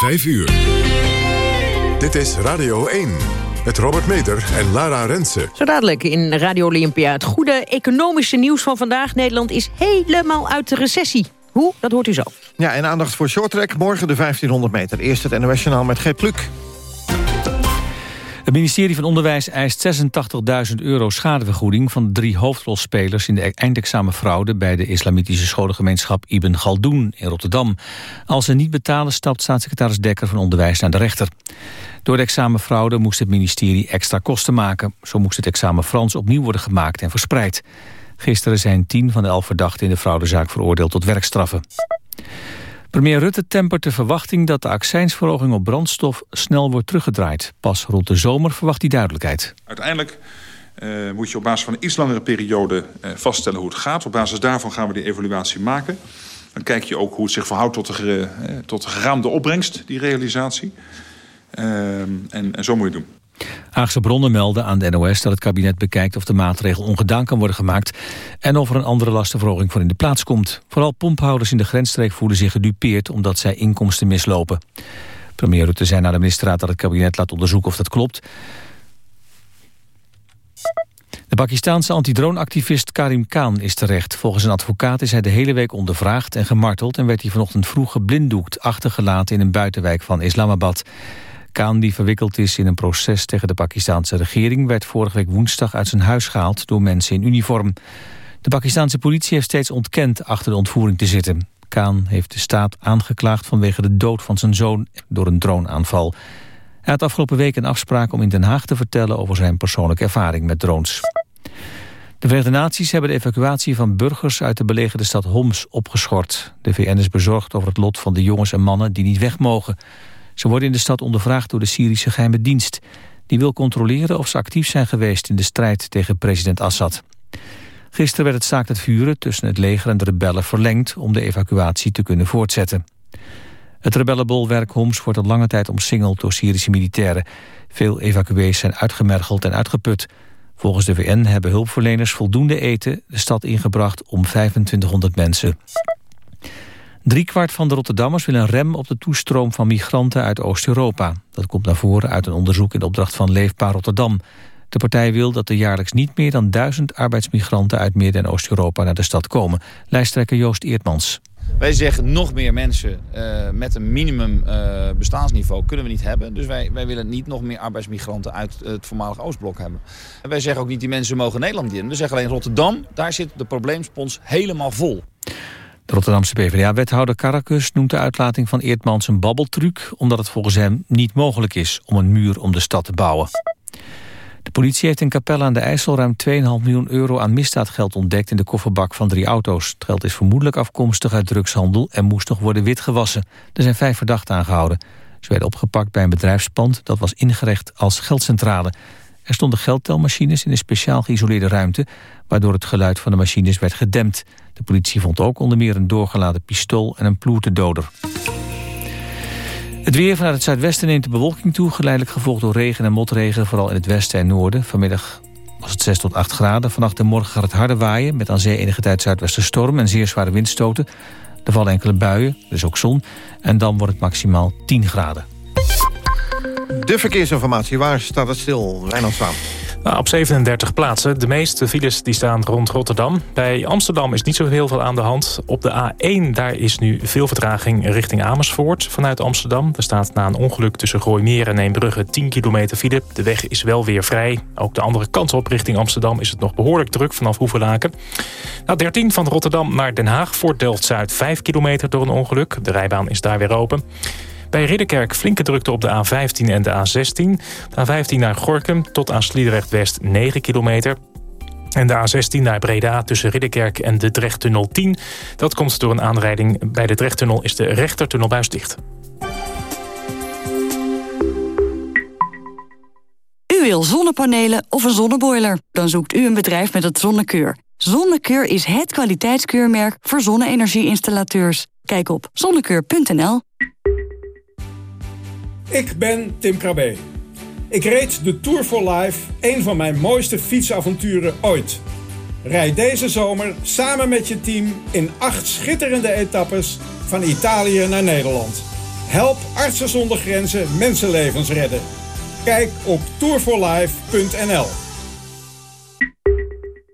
5 uur. Dit is Radio 1. Met Robert Meter en Lara Rensen. Zo dadelijk in Radio Olympia. Het goede economische nieuws van vandaag. Nederland is helemaal uit de recessie. Hoe? Dat hoort u zo. Ja, en aandacht voor shorttrack. Morgen de 1500 meter. Eerst het NOS Journaal met G. Pluk. Het ministerie van Onderwijs eist 86.000 euro schadevergoeding... van drie hoofdrolspelers in de eindexamenfraude... bij de islamitische scholengemeenschap Ibn Galdoen in Rotterdam. Als ze niet betalen stapt staatssecretaris Dekker van Onderwijs naar de rechter. Door de examenfraude moest het ministerie extra kosten maken. Zo moest het examen Frans opnieuw worden gemaakt en verspreid. Gisteren zijn tien van de elf verdachten in de fraudezaak veroordeeld tot werkstraffen. Premier Rutte tempert de verwachting dat de accijnsverhoging op brandstof snel wordt teruggedraaid. Pas rond de zomer verwacht hij duidelijkheid. Uiteindelijk uh, moet je op basis van een iets langere periode uh, vaststellen hoe het gaat. Op basis daarvan gaan we die evaluatie maken. Dan kijk je ook hoe het zich verhoudt tot de, uh, tot de geraamde opbrengst, die realisatie. En, en zo moet je het doen. Haagse bronnen melden aan de NOS dat het kabinet bekijkt of de maatregel ongedaan kan worden gemaakt en of er een andere lastenverhoging voor in de plaats komt. Vooral pomphouders in de grensstreek voelen zich gedupeerd omdat zij inkomsten mislopen. Premier Rutte zei naar de ministerraad dat het kabinet laat onderzoeken of dat klopt. De Pakistaanse antidroonactivist Karim Khan is terecht. Volgens een advocaat is hij de hele week ondervraagd en gemarteld... en werd hij vanochtend vroeg geblinddoekt achtergelaten in een buitenwijk van Islamabad. Kaan, die verwikkeld is in een proces tegen de Pakistanse regering... werd vorige week woensdag uit zijn huis gehaald door mensen in uniform. De Pakistanse politie heeft steeds ontkend achter de ontvoering te zitten. Kaan heeft de staat aangeklaagd vanwege de dood van zijn zoon door een droneaanval. Hij had afgelopen week een afspraak om in Den Haag te vertellen... over zijn persoonlijke ervaring met drones. De Verenigde Naties hebben de evacuatie van burgers uit de belegerde stad Homs opgeschort. De VN is bezorgd over het lot van de jongens en mannen die niet weg mogen. Ze worden in de stad ondervraagd door de Syrische geheime dienst. Die wil controleren of ze actief zijn geweest in de strijd tegen president Assad. Gisteren werd het staakt het vuren tussen het leger en de rebellen verlengd... om de evacuatie te kunnen voortzetten. Het rebellenbolwerk Homs wordt al lange tijd omsingeld door Syrische militairen. Veel evacuees zijn uitgemergeld en uitgeput. Volgens de VN hebben hulpverleners voldoende eten de stad ingebracht om 2500 mensen. Driekwart van de Rotterdammers wil een rem op de toestroom van migranten uit Oost-Europa. Dat komt naar voren uit een onderzoek in opdracht van Leefbaar Rotterdam. De partij wil dat er jaarlijks niet meer dan duizend arbeidsmigranten uit Midden- en Oost-Europa naar de stad komen. Lijsttrekker Joost Eertmans. Wij zeggen nog meer mensen uh, met een minimum uh, bestaansniveau kunnen we niet hebben. Dus wij, wij willen niet nog meer arbeidsmigranten uit het voormalige Oostblok hebben. En wij zeggen ook niet die mensen mogen Nederland dienen. We zeggen alleen Rotterdam, daar zit de probleemspons helemaal vol. De Rotterdamse PvdA-wethouder Carakus noemt de uitlating van Eertmans een babbeltruc... omdat het volgens hem niet mogelijk is om een muur om de stad te bouwen. De politie heeft in Capelle aan de IJssel ruim 2,5 miljoen euro aan misdaadgeld ontdekt in de kofferbak van drie auto's. Het geld is vermoedelijk afkomstig uit drugshandel en moest nog worden witgewassen. Er zijn vijf verdachten aangehouden. Ze werden opgepakt bij een bedrijfspand dat was ingericht als geldcentrale. Er stonden geldtelmachines in een speciaal geïsoleerde ruimte... waardoor het geluid van de machines werd gedempt. De politie vond ook onder meer een doorgeladen pistool en een ploertedoder. Het weer vanuit het zuidwesten neemt de bewolking toe... geleidelijk gevolgd door regen en motregen, vooral in het westen en noorden. Vanmiddag was het 6 tot 8 graden. Vannacht en morgen gaat het harde waaien... met aan zee enige tijd zuidwesten storm en zeer zware windstoten. Er vallen enkele buien, dus ook zon. En dan wordt het maximaal 10 graden. De verkeersinformatie, waar staat het stil? Wijnand Zwaan. Nou, op 37 plaatsen. De meeste files die staan rond Rotterdam. Bij Amsterdam is niet zo heel veel aan de hand. Op de A1 daar is nu veel vertraging richting Amersfoort vanuit Amsterdam. Er staat na een ongeluk tussen Gooimeer en Eembrugge 10 kilometer file. De weg is wel weer vrij. Ook de andere kant op richting Amsterdam is het nog behoorlijk druk vanaf Hoevelaken. Na 13 van Rotterdam naar Den Haag voor Delft-Zuid 5 kilometer door een ongeluk. De rijbaan is daar weer open. Bij Ridderkerk flinke drukte op de A15 en de A16. De A15 naar Gorkum tot aan Sliedrecht-West 9 kilometer. En de A16 naar Breda tussen Ridderkerk en de Drechttunnel 10. Dat komt door een aanrijding. Bij de Drechttunnel is de rechtertunnelbuis dicht. U wil zonnepanelen of een zonneboiler? Dan zoekt u een bedrijf met het Zonnekeur. Zonnekeur is het kwaliteitskeurmerk voor zonne-energieinstallateurs. Kijk op zonnekeur.nl. Ik ben Tim Krabbe. Ik reed de Tour for Life, een van mijn mooiste fietsavonturen ooit. Rijd deze zomer samen met je team in acht schitterende etappes van Italië naar Nederland. Help Artsen zonder Grenzen mensenlevens redden. Kijk op tourforlife.nl.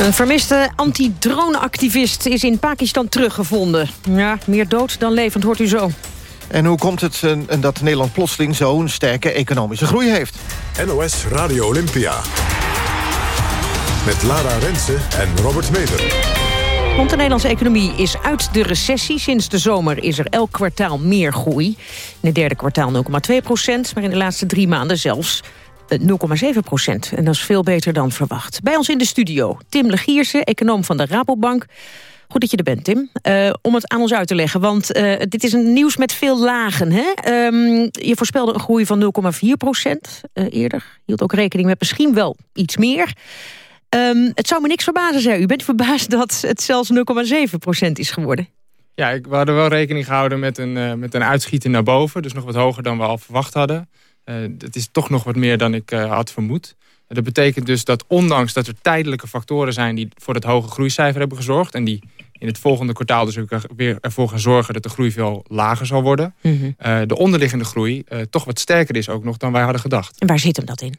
Een vermiste anti-droneactivist is in Pakistan teruggevonden. Ja, meer dood dan levend, hoort u zo. En hoe komt het uh, dat Nederland plotseling zo'n sterke economische groei heeft? NOS Radio Olympia. Met Lara Rensen en Robert Meter. Want de Nederlandse economie is uit de recessie. Sinds de zomer is er elk kwartaal meer groei. In het derde kwartaal 0,2 procent, maar in de laatste drie maanden zelfs 0,7 procent. En dat is veel beter dan verwacht. Bij ons in de studio Tim Legierse, econoom van de Rabobank. Goed dat je er bent, Tim. Uh, om het aan ons uit te leggen, want uh, dit is een nieuws met veel lagen. Hè? Um, je voorspelde een groei van 0,4 procent uh, eerder. Hield ook rekening met misschien wel iets meer. Um, het zou me niks verbazen, zei u. Bent verbaasd dat het zelfs 0,7 procent is geworden? Ja, we hadden wel rekening gehouden met een, met een uitschieting naar boven. Dus nog wat hoger dan we al verwacht hadden. Het is toch nog wat meer dan ik had vermoed. Dat betekent dus dat ondanks dat er tijdelijke factoren zijn... die voor het hoge groeicijfer hebben gezorgd... en die in het volgende kwartaal dus ook weer ervoor gaan zorgen... dat de groei veel lager zal worden. Mm -hmm. uh, de onderliggende groei uh, toch wat sterker is ook nog dan wij hadden gedacht. En waar zit hem dat in?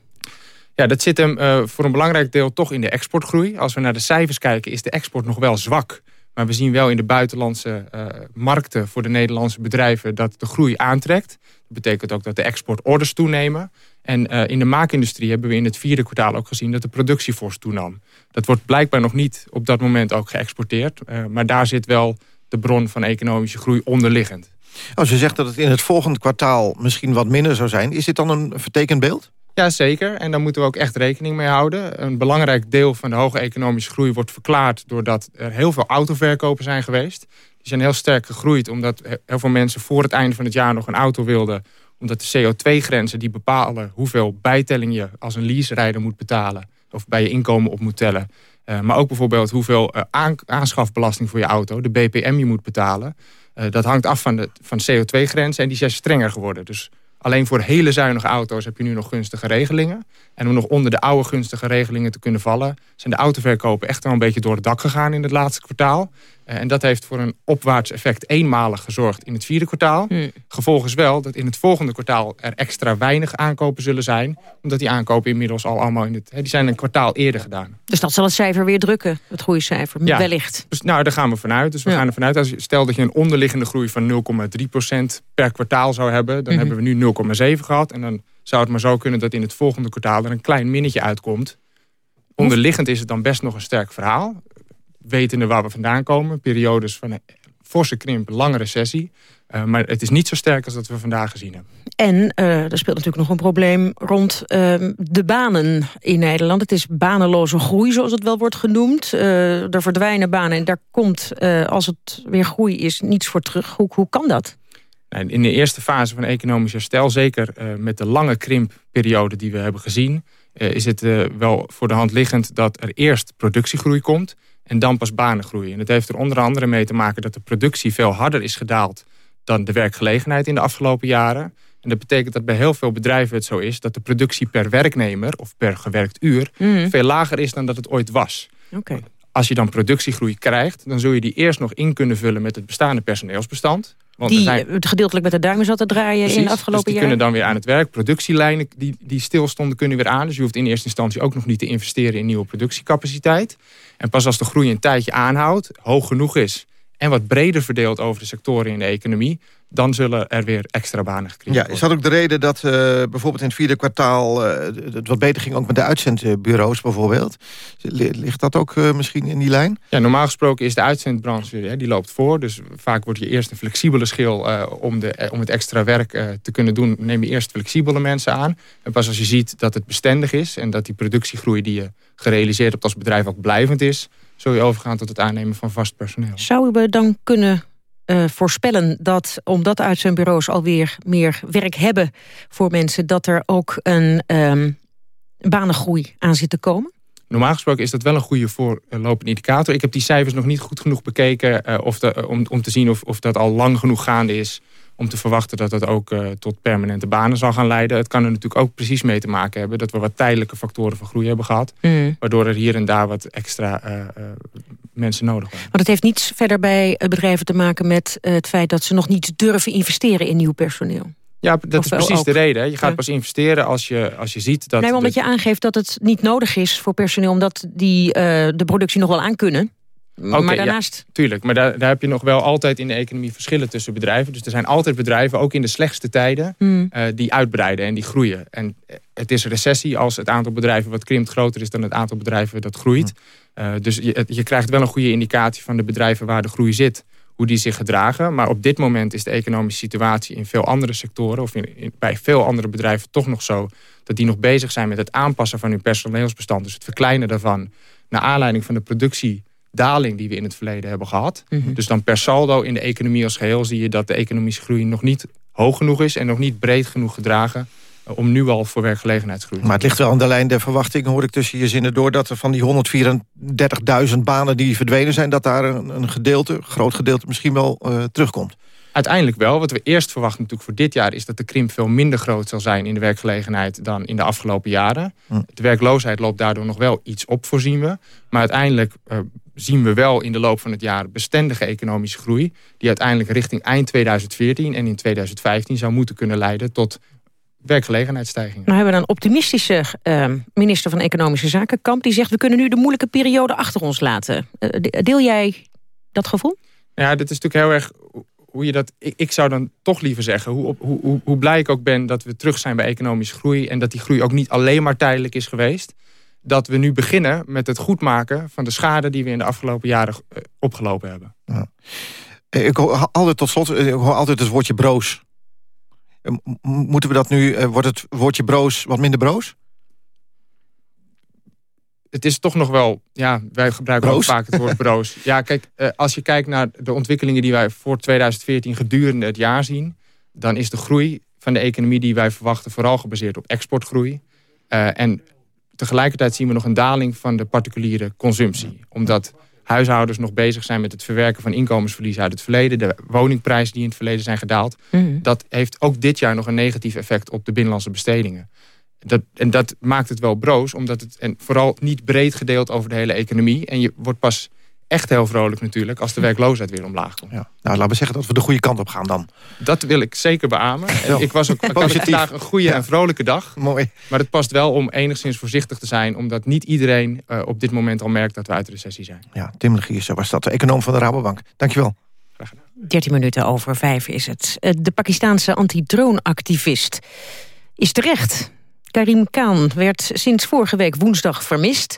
Ja, dat zit hem uh, voor een belangrijk deel toch in de exportgroei. Als we naar de cijfers kijken is de export nog wel zwak. Maar we zien wel in de buitenlandse markten voor de Nederlandse bedrijven... dat de groei aantrekt. Dat betekent ook dat de exportorders toenemen. En uh, in de maakindustrie hebben we in het vierde kwartaal ook gezien dat de productie fors toenam. Dat wordt blijkbaar nog niet op dat moment ook geëxporteerd. Uh, maar daar zit wel de bron van economische groei onderliggend. Als je zegt dat het in het volgende kwartaal misschien wat minder zou zijn... is dit dan een vertekend beeld? Ja, zeker. En daar moeten we ook echt rekening mee houden. Een belangrijk deel van de hoge economische groei wordt verklaard... doordat er heel veel autoverkopen zijn geweest. Die zijn heel sterk gegroeid omdat heel veel mensen voor het einde van het jaar nog een auto wilden omdat de CO2-grenzen die bepalen hoeveel bijtelling je als een leaserijder moet betalen. Of bij je inkomen op moet tellen. Uh, maar ook bijvoorbeeld hoeveel aan, aanschafbelasting voor je auto, de BPM, je moet betalen. Uh, dat hangt af van de van CO2-grenzen en die zijn strenger geworden. Dus alleen voor hele zuinige auto's heb je nu nog gunstige regelingen. En om nog onder de oude gunstige regelingen te kunnen vallen... zijn de autoverkopen echt wel een beetje door het dak gegaan in het laatste kwartaal. Uh, en dat heeft voor een opwaarts effect eenmalig gezorgd in het vierde kwartaal. Hmm. Gevolg is wel dat in het volgende kwartaal er extra weinig aankopen zullen zijn. Omdat die aankopen inmiddels al allemaal in het... Die zijn een kwartaal eerder gedaan. Dus dat zal het cijfer weer drukken, het groeicijfer, ja, wellicht. Dus, nou, daar gaan we vanuit. Dus we ja. gaan er vanuit, als je, stel dat je een onderliggende groei van 0,3% per kwartaal zou hebben... dan mm -hmm. hebben we nu 0,7 gehad. En dan zou het maar zo kunnen dat in het volgende kwartaal er een klein minnetje uitkomt. Onderliggend is het dan best nog een sterk verhaal wetende waar we vandaan komen. Periodes van een forse krimp, lange recessie. Uh, maar het is niet zo sterk als dat we vandaag gezien hebben. En uh, er speelt natuurlijk nog een probleem rond uh, de banen in Nederland. Het is banenloze groei, zoals het wel wordt genoemd. er verdwijnen banen en daar komt, als het weer groei is, niets voor terug. Hoe, hoe kan dat? Nou, in de eerste fase van economisch herstel, zeker met de lange krimpperiode die we hebben gezien... is het wel voor de hand liggend dat er eerst productiegroei komt en dan pas banen groeien. En het heeft er onder andere mee te maken dat de productie veel harder is gedaald dan de werkgelegenheid in de afgelopen jaren. En dat betekent dat bij heel veel bedrijven het zo is dat de productie per werknemer of per gewerkt uur mm. veel lager is dan dat het ooit was. Okay. Als je dan productiegroei krijgt, dan zul je die eerst nog in kunnen vullen met het bestaande personeelsbestand. Want die zijn, gedeeltelijk met de duimen zat te draaien precies, in de afgelopen dus die kunnen dan weer aan het werk. Productielijnen die, die stilstonden kunnen weer aan. Dus je hoeft in eerste instantie ook nog niet te investeren in nieuwe productiecapaciteit. En pas als de groei een tijdje aanhoudt, hoog genoeg is... en wat breder verdeeld over de sectoren in de economie dan zullen er weer extra banen gecreëerd worden. Ja, is dat ook de reden dat uh, bijvoorbeeld in het vierde kwartaal... Uh, het wat beter ging ook met de uitzendbureaus bijvoorbeeld? Ligt dat ook uh, misschien in die lijn? Ja, normaal gesproken is de uitzendbranche, hè, die loopt voor. Dus vaak wordt je eerst een flexibele schil om, de, om het extra werk te kunnen doen... neem je eerst flexibele mensen aan. En pas als je ziet dat het bestendig is... en dat die productiegroei die je gerealiseerd hebt als bedrijf ook blijvend is... zul je overgaan tot het aannemen van vast personeel. Zou we dan kunnen uh, voorspellen dat omdat uitzendbureaus alweer meer werk hebben voor mensen... dat er ook een um, banengroei aan zit te komen? Normaal gesproken is dat wel een goede voorlopende indicator. Ik heb die cijfers nog niet goed genoeg bekeken uh, of de, om te zien of, of dat al lang genoeg gaande is om te verwachten dat dat ook uh, tot permanente banen zal gaan leiden. Het kan er natuurlijk ook precies mee te maken hebben... dat we wat tijdelijke factoren van groei hebben gehad. Mm. Waardoor er hier en daar wat extra uh, uh, mensen nodig waren. Maar dat heeft niets verder bij bedrijven te maken met het feit... dat ze nog niet durven investeren in nieuw personeel. Ja, dat is precies ook. de reden. Je gaat ja. pas investeren als je, als je ziet dat... Nee, omdat je aangeeft dat het niet nodig is voor personeel... omdat die de productie nog wel aan kunnen... Okay, maar daarnaast... Ja, tuurlijk, maar daar, daar heb je nog wel altijd in de economie verschillen tussen bedrijven. Dus er zijn altijd bedrijven, ook in de slechtste tijden, hmm. uh, die uitbreiden en die groeien. En het is recessie als het aantal bedrijven wat krimpt groter is dan het aantal bedrijven dat groeit. Hmm. Uh, dus je, je krijgt wel een goede indicatie van de bedrijven waar de groei zit hoe die zich gedragen. Maar op dit moment is de economische situatie in veel andere sectoren... of in, in, bij veel andere bedrijven toch nog zo... dat die nog bezig zijn met het aanpassen van hun personeelsbestand. Dus het verkleinen daarvan... naar aanleiding van de productie daling die we in het verleden hebben gehad. Mhm. Dus dan per saldo in de economie als geheel zie je dat de economische groei nog niet hoog genoeg is en nog niet breed genoeg gedragen eh, om nu al voor werkgelegenheidsgroei Maar het ligt wel aan de lijn der verwachting, hoor ik tussen je zinnen door... dat er van die 134.000 banen die verdwenen zijn... dat daar een, een gedeelte, een groot gedeelte misschien wel uh, terugkomt. Uiteindelijk wel. Wat we eerst verwachten natuurlijk voor dit jaar... is dat de krimp veel minder groot zal zijn in de werkgelegenheid... dan in de afgelopen jaren. Hm. De werkloosheid loopt daardoor nog wel iets op, voorzien we. Maar uiteindelijk uh, zien we wel in de loop van het jaar bestendige economische groei... die uiteindelijk richting eind 2014 en in 2015 zou moeten kunnen leiden tot werkgelegenheidsstijgingen. Nou hebben we een optimistische uh, minister van Economische Zaken, Kamp... die zegt we kunnen nu de moeilijke periode achter ons laten. Uh, deel jij dat gevoel? Ja, dit is natuurlijk heel erg hoe je dat... Ik, ik zou dan toch liever zeggen, hoe, hoe, hoe, hoe blij ik ook ben... dat we terug zijn bij economische groei... en dat die groei ook niet alleen maar tijdelijk is geweest dat we nu beginnen met het goedmaken van de schade die we in de afgelopen jaren eh, opgelopen hebben. Ja. Eh, ik hoor altijd tot slot, eh, ik hoor altijd het woordje broos. Moeten we dat nu, wordt het woordje broos wat minder broos? Het is toch nog wel, ja, wij gebruiken ook vaak het woord broos. Ja, kijk, als je kijkt naar de ontwikkelingen die wij voor 2014 gedurende het jaar zien, dan is de groei van de economie die wij verwachten vooral gebaseerd op exportgroei. Uh, en tegelijkertijd zien we nog een daling van de particuliere consumptie. Omdat huishoudens nog bezig zijn met het verwerken van inkomensverlies uit het verleden. De woningprijzen die in het verleden zijn gedaald. Mhm. Dat heeft ook dit jaar nog een negatief effect op de binnenlandse bestedingen. Dat, en dat maakt het wel broos, omdat het en vooral niet breed gedeeld over de hele economie. En je wordt pas echt heel vrolijk natuurlijk als de werkloosheid weer omlaag komt. Ja. Nou, laten we zeggen dat we de goede kant op gaan dan. Dat wil ik zeker beamen. ik was ook ik vandaag een goede en vrolijke dag. Mooi. Maar het past wel om enigszins voorzichtig te zijn... omdat niet iedereen uh, op dit moment al merkt dat we uit de recessie zijn. Ja, Tim Legiers was dat, de econoom van de Rabobank. Dankjewel. 13 minuten over vijf is het. Eh, de Pakistanse anti-drone-activist is terecht. Karim Khan werd sinds vorige week woensdag vermist...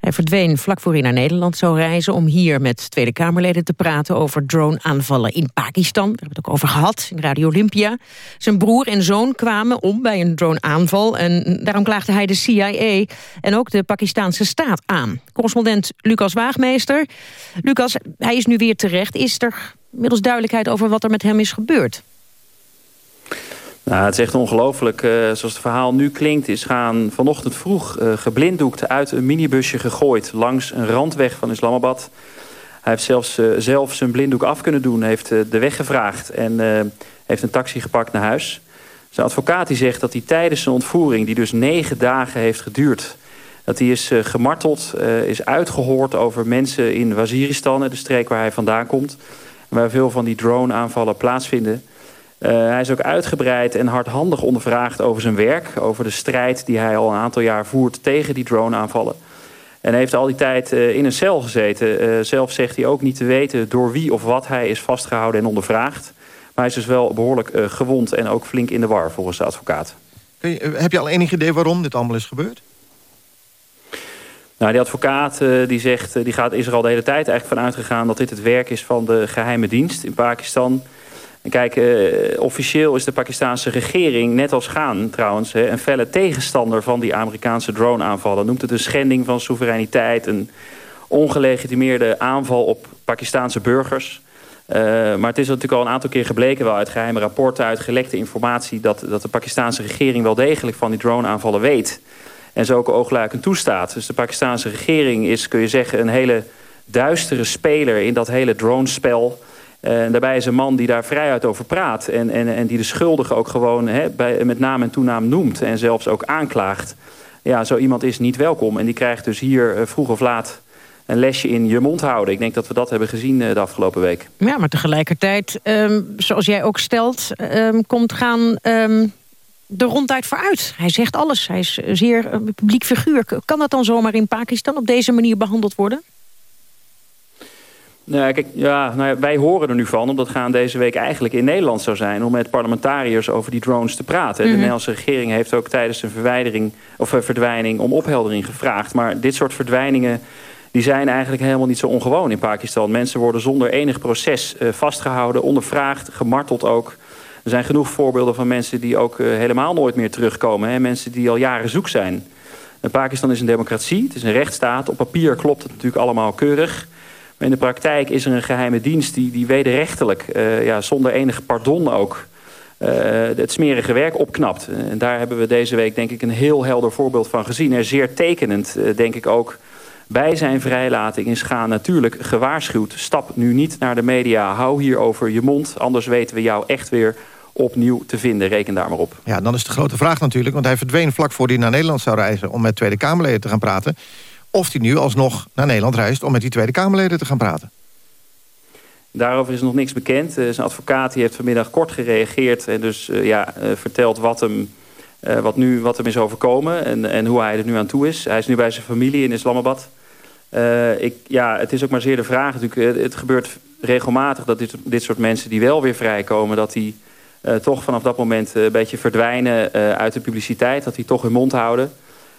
Hij verdween vlak voor hij naar Nederland zou reizen... om hier met Tweede Kamerleden te praten over drone-aanvallen in Pakistan. Daar hebben we het ook over gehad in Radio Olympia. Zijn broer en zoon kwamen om bij een drone-aanval... en daarom klaagde hij de CIA en ook de Pakistanse staat aan. Correspondent Lucas Waagmeester. Lucas, hij is nu weer terecht. Is er middels duidelijkheid over wat er met hem is gebeurd? Nou, het is echt ongelooflijk. Uh, zoals het verhaal nu klinkt, is gaan vanochtend vroeg uh, geblinddoekt uit een minibusje gegooid langs een randweg van Islamabad. Hij heeft zelfs uh, zelf zijn blinddoek af kunnen doen, heeft de weg gevraagd en heeft een taxi gepakt naar huis. Zijn advocaat die zegt dat hij tijdens zijn ontvoering, die dus negen dagen heeft geduurd, dat hij is gemarteld, is uitgehoord over mensen in Waziristan, de streek waar hij vandaan komt, waar veel van die drone-aanvallen plaatsvinden. Uh, hij is ook uitgebreid en hardhandig ondervraagd over zijn werk. Over de strijd die hij al een aantal jaar voert tegen die drone-aanvallen. En heeft al die tijd uh, in een cel gezeten. Uh, zelf zegt hij ook niet te weten door wie of wat hij is vastgehouden en ondervraagd. Maar hij is dus wel behoorlijk gewond en ook flink in de war volgens de advocaat. Je, heb je al enig idee waarom dit allemaal is gebeurd? Nou, die advocaat die zegt, die gaat, is er al de hele tijd eigenlijk van uitgegaan... dat dit het werk is van de geheime dienst in Pakistan... Kijk, uh, officieel is de Pakistanse regering, net als Gaan trouwens... Hè, een felle tegenstander van die Amerikaanse drone-aanvallen. Noemt het een schending van soevereiniteit, een ongelegitimeerde aanval op Pakistanse burgers. maar het is natuurlijk al een aantal keer gebleken... wel uit geheime rapporten, uit gelekte informatie... dat, dat de Pakistanse regering wel degelijk van die drone-aanvallen weet. En zo ook oogluikend toestaat. Dus de Pakistanse regering is, kun je zeggen... een hele duistere speler in dat hele dronespel... En daarbij is een man die daar vrijuit over praat. En, en, en die de schuldigen ook gewoon bij, met naam en toenaam noemt. En zelfs ook aanklaagt. Ja, zo iemand is niet welkom. En die krijgt dus hier uh, vroeg of laat een lesje in je mond houden. Ik denk dat we dat hebben gezien uh, de afgelopen week. Ja, maar tegelijkertijd, um, zoals jij ook stelt... Um, komt gaan um, de ronduit vooruit. Hij zegt alles. Hij is zeer publiek figuur. Kan dat dan zomaar in Pakistan op deze manier behandeld worden? Nou, kijk, ja, nou ja, wij horen er nu van, omdat gaan deze week eigenlijk in Nederland zou zijn... om met parlementariërs over die drones te praten. Mm -hmm. De Nederlandse regering heeft ook tijdens een verwijdering, of, uh, verdwijning om opheldering gevraagd. Maar dit soort verdwijningen die zijn eigenlijk helemaal niet zo ongewoon in Pakistan. Mensen worden zonder enig proces uh, vastgehouden, ondervraagd, gemarteld ook. Er zijn genoeg voorbeelden van mensen die ook uh, helemaal nooit meer terugkomen. Hè? Mensen die al jaren zoek zijn. En Pakistan is een democratie, het is een rechtsstaat. Op papier klopt het natuurlijk allemaal keurig... Maar in de praktijk is er een geheime dienst die, die wederrechtelijk, uh, ja, zonder enige pardon ook, uh, het smerige werk opknapt. En daar hebben we deze week denk ik een heel helder voorbeeld van gezien. En zeer tekenend uh, denk ik ook bij zijn vrijlating is Gaan natuurlijk gewaarschuwd. Stap nu niet naar de media, hou hier over je mond. Anders weten we jou echt weer opnieuw te vinden. Reken daar maar op. Ja, dan is de grote vraag natuurlijk, want hij verdween vlak voor hij naar Nederland zou reizen... om met Tweede Kamerleden te gaan praten of hij nu alsnog naar Nederland reist... om met die Tweede Kamerleden te gaan praten. Daarover is nog niks bekend. Uh, zijn advocaat heeft vanmiddag kort gereageerd... en dus uh, ja, uh, vertelt wat hem, wat, nu, wat hem is overkomen en, en hoe hij er nu aan toe is. Hij is nu bij zijn familie in Islamabad. ik, ja, het is ook maar zeer de vraag. Natuurlijk, het gebeurt regelmatig dat dit, dit soort mensen die wel weer vrijkomen... dat die toch vanaf dat moment een beetje verdwijnen uit de publiciteit. Dat die toch hun mond houden...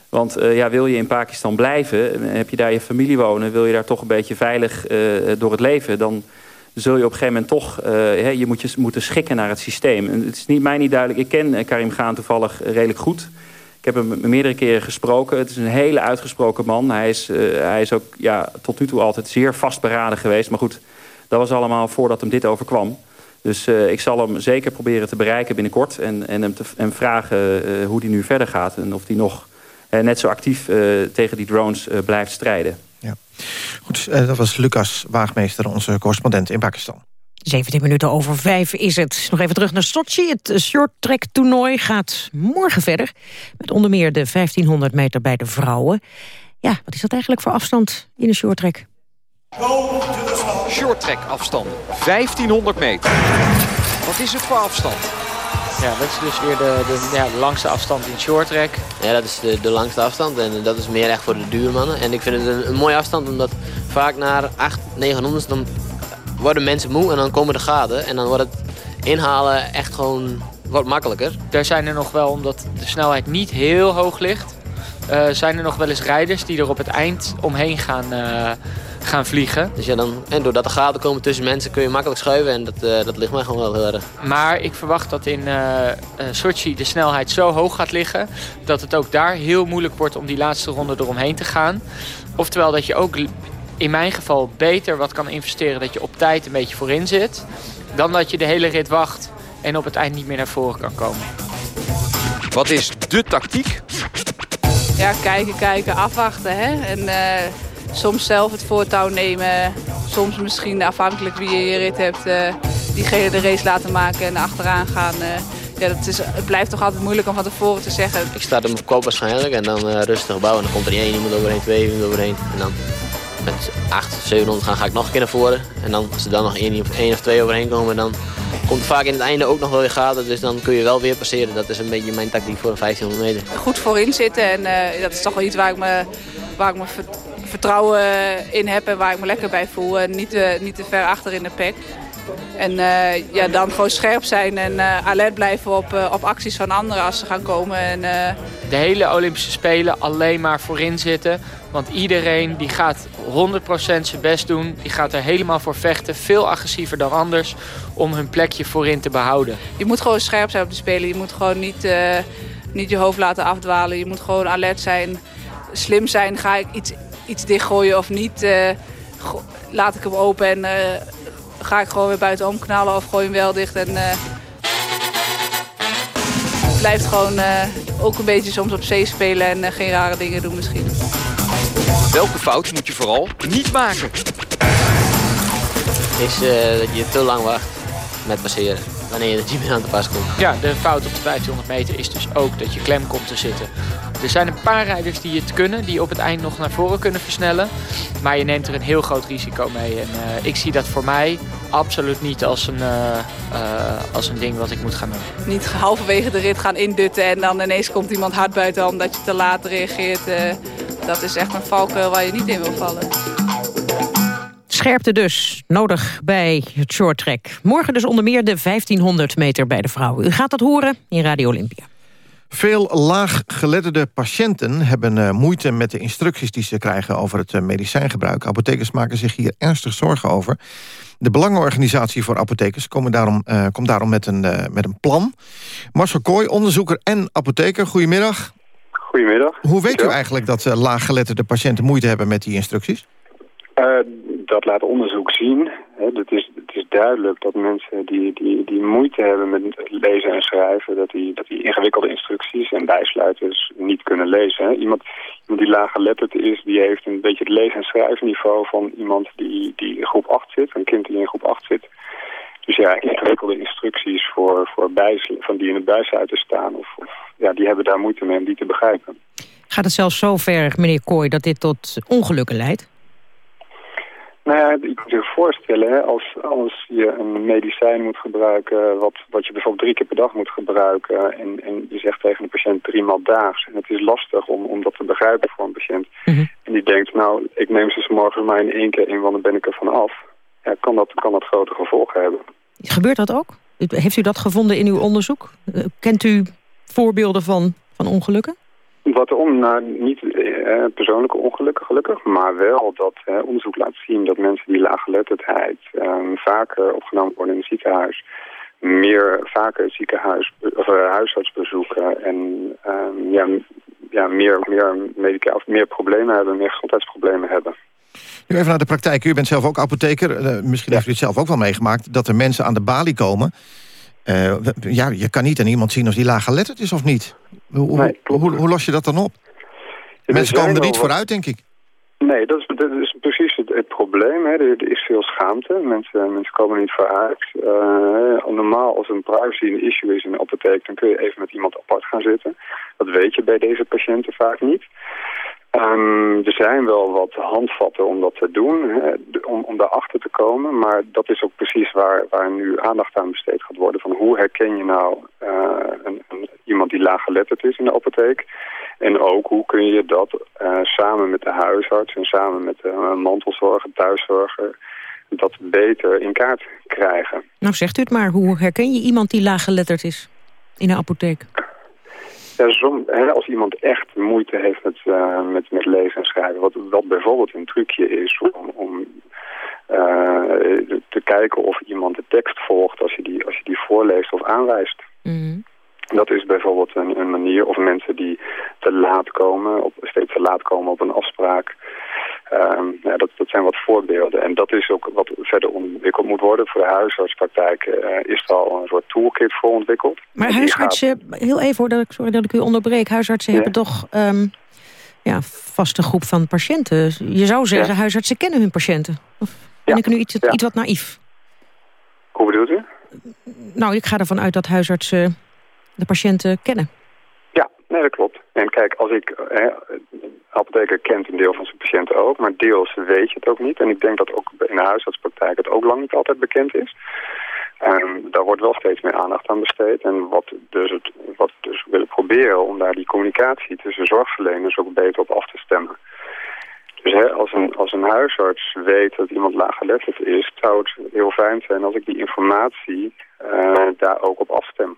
Want uh, ja, wil je in Pakistan blijven, heb je daar je familie wonen... wil je daar toch een beetje veilig uh, door het leven... dan zul je op een gegeven moment toch je moet je moeten schikken naar het systeem. En het is niet, mij niet duidelijk. Ik ken Karim Gaan toevallig redelijk goed. Ik heb hem meerdere keren gesproken. Het is een hele uitgesproken man. Hij is, hij is ook ja, tot nu toe altijd zeer vastberaden geweest. Maar goed, dat was allemaal voordat hem dit overkwam. Dus ik zal hem zeker proberen te bereiken binnenkort... en, en hem te, en vragen hoe hij nu verder gaat en of hij nog net zo actief uh, tegen die drones uh, blijft strijden. Ja. Goed, dat was Lucas Waagmeester, onze correspondent in Pakistan. 17 minuten over vijf is het. Nog even terug naar Sochi. Het shorttrack toernooi gaat morgen verder. Met onder meer de 1500 meter bij de vrouwen. Ja, wat is dat eigenlijk voor afstand in een shorttrack? Shorttrack afstand, 1500 meter. Wat is het voor afstand? Ja, dat is dus weer de, de, ja, de langste afstand in short track. Ja, dat is de, de langste afstand en dat is meer echt voor de duurmannen. En ik vind het een, een mooie afstand omdat vaak na 8, 900 dan worden mensen moe en dan komen de gaten. En dan wordt het inhalen echt gewoon wat makkelijker. Er zijn er nog wel, omdat de snelheid niet heel hoog ligt... Uh, zijn er nog wel eens rijders die er op het eind omheen gaan... Uh, gaan vliegen. Dus ja, dan, en doordat er gaten komen tussen mensen kun je makkelijk schuiven en dat, uh, dat ligt mij gewoon wel heel erg. Maar ik verwacht dat in uh, Sochi de snelheid zo hoog gaat liggen... dat het ook daar heel moeilijk wordt om die laatste ronde eromheen te gaan. Oftewel dat je ook in mijn geval beter wat kan investeren... dat je op tijd een beetje voorin zit... dan dat je de hele rit wacht en op het eind niet meer naar voren kan komen. Wat is de tactiek? Ja, kijken, kijken, afwachten. Hè? En, uh, soms zelf het voortouw nemen. Soms misschien afhankelijk wie je je rit hebt, uh, diegene de race laten maken en achteraan gaan. Uh, ja, dat is, het blijft toch altijd moeilijk om van tevoren te zeggen. Ik sta op mijn kop waarschijnlijk en dan uh, rustig bouwen. En dan komt er niet één iemand overheen, twee iemand overheen. En dan met 8, 700 gaan ga ik nog een keer naar voren. En dan, als er dan nog één, één of twee overheen komen, dan komt vaak in het einde ook nog wel weer gaten. Dus dan kun je wel weer passeren. Dat is een beetje mijn tactiek voor een 1500 meter. Goed voorin zitten en uh, dat is toch wel iets waar ik me, waar ik me vertrouwen in heb en waar ik me lekker bij voel. En niet, te, niet te ver achter in de pek. En uh, ja, dan gewoon scherp zijn en uh, alert blijven op, uh, op acties van anderen als ze gaan komen. En, De hele Olympische Spelen alleen maar voorin zitten. Want iedereen die gaat 100% zijn best doen. Die gaat er helemaal voor vechten. Veel agressiever dan anders om hun plekje voorin te behouden. Je moet gewoon scherp zijn op de Spelen. Je moet gewoon niet, niet je hoofd laten afdwalen. Je moet gewoon alert zijn, slim zijn. Ga ik iets iets dichtgooien of niet. Uh, laat ik hem open en uh, ga ik gewoon weer buitenom knallen of gooi hem wel dicht. En uh, blijft gewoon uh, ook een beetje soms op zee spelen en uh, geen rare dingen doen misschien. Welke fout moet je vooral niet maken? Is dat je te lang wacht met passeren wanneer je er niet meer aan te pas komt. Ja, de fout op de 1500 meter is dus ook dat je klem komt te zitten. Er zijn een paar rijders die het kunnen, die op het eind nog naar voren kunnen versnellen. Maar je neemt er een heel groot risico mee. En uh, ik zie dat voor mij absoluut niet als een, uh, uh, als een ding wat ik moet gaan doen. Niet halverwege de rit gaan indutten en dan ineens komt iemand hard buiten omdat je te laat reageert. dat is echt een valkuil waar je niet in wil vallen. Scherpte dus, nodig bij het short track. Morgen dus onder meer de 1500 meter bij de vrouwen. U gaat dat horen in Radio Olympia. Veel laaggeletterde patiënten hebben uh, moeite met de instructies die ze krijgen over het uh, medicijngebruik. Apothekers maken zich hier ernstig zorgen over. De Belangenorganisatie voor Apothekers komt daarom, uh, komt daarom met, een, met een plan. Marcel Kooi, onderzoeker en apotheker, goedemiddag. Goedemiddag. Hoe weet u eigenlijk dat laaggeletterde patiënten moeite hebben met die instructies? Dat laat onderzoek zien. Het is, het is duidelijk dat mensen die, die, die moeite hebben met lezen en schrijven... dat die, dat die ingewikkelde instructies en bijsluiters niet kunnen lezen. Iemand, iemand die laaggeletterd is, die heeft een beetje het lezen- en schrijvenniveau... van iemand die, die in groep 8 zit, een kind die in groep 8 zit... Dus ja, ingewikkelde instructies voor, voor bijsl van die in het bijsluiten staan... Of, of, ja, die hebben daar moeite mee om die te begrijpen. Gaat het zelfs zo ver, meneer Kooi, dat dit tot ongelukken leidt? Nou ja, je kunt zich voorstellen, hè, als, als je een medicijn moet gebruiken... Wat, wat je bijvoorbeeld drie keer per dag moet gebruiken... en, en je zegt tegen de patiënt drie maal daags... en het is lastig om, om dat te begrijpen voor een patiënt... Mhm. en die denkt, nou, ik neem ze morgen maar in één keer in... want dan ben ik er van af. Ja, kan, dat, kan dat grote gevolgen hebben. Gebeurt dat ook? Heeft u dat gevonden in uw onderzoek? Eh, kent u voorbeelden van, van ongelukken? Wat om, nou, niet eh, persoonlijke ongelukken gelukkig, maar wel dat eh, onderzoek laat zien dat mensen die laaggeletterdheid eh, vaker opgenomen worden in het ziekenhuis, meer vaker ziekenhuis of huisarts bezoeken en ehm, ja, ja, meer, meer, of meer problemen hebben, meer gezondheidsproblemen hebben. Nu even naar de praktijk. U bent zelf ook apotheker. Uh, misschien heeft u het zelf ook wel meegemaakt... dat er mensen aan de balie komen uh, ja, je kan niet aan iemand zien of die laaggeletterd is of niet. Hoe, nee, hoe, hoe, los je dat dan op? Ja, Mensen komen er niet wat... vooruit, denk ik. Nee, dat is, dat is precies het, het probleem. Hè. Er, er, is veel schaamte. Mensen, mensen komen niet vooruit. Uh, normaal, als een privacy een issue is in de apotheek... dan kun je even met iemand apart gaan zitten. Dat weet je bij deze patiënten vaak niet. Um, er zijn wel wat handvatten om dat te doen, om, om daarachter te komen. Maar dat is ook precies waar, waar nu aandacht aan besteed gaat worden. Van hoe herken je nou uh, een, iemand die laaggeletterd is in de apotheek? En ook hoe kun je dat uh, samen met de huisarts en samen met de uh, mantelzorger, thuiszorger... dat beter in kaart krijgen. Nou zegt u het maar, hoe herken je iemand die laaggeletterd is in een apotheek? Ja, som, hè, als iemand echt moeite heeft met, uh, met, met lezen en schrijven... wat, wat bijvoorbeeld een trucje is om, om uh, te kijken of iemand de tekst volgt... als je die, als je die voorleest of aanwijst. Mm. Dat is bijvoorbeeld een, een, manier. Of mensen die te laat komen, op, steeds te laat komen op een afspraak... Um, ja, dat, dat zijn wat voorbeelden. En dat is ook wat verder ontwikkeld moet worden. Voor de huisartspraktijk uh, is er al een soort toolkit voor ontwikkeld. Maar huisartsen, gaat... heel even hoor, dat ik, sorry dat ik u onderbreek. Huisartsen ja. hebben toch um, ja, vaste groep van patiënten. Je zou zeggen, ja. huisartsen kennen hun patiënten. Of ben ik nu iets, iets wat naïef? Hoe bedoelt u? Nou, ik ga ervan uit dat huisartsen de patiënten kennen. Nee, dat klopt. En kijk, als ik... Hè, apotheker kent een deel van zijn patiënten ook, maar deels weet je het ook niet. En ik denk dat ook in de huisartspraktijk het ook lang niet altijd bekend is. Um, daar wordt wel steeds meer aandacht aan besteed. En wat, dus het, wat we dus willen proberen om daar die communicatie tussen zorgverleners ook beter op af te stemmen. Dus hè, als, een, als een huisarts weet dat iemand laaggeletterd is, zou het heel fijn zijn als ik die informatie uh, daar ook op afstem.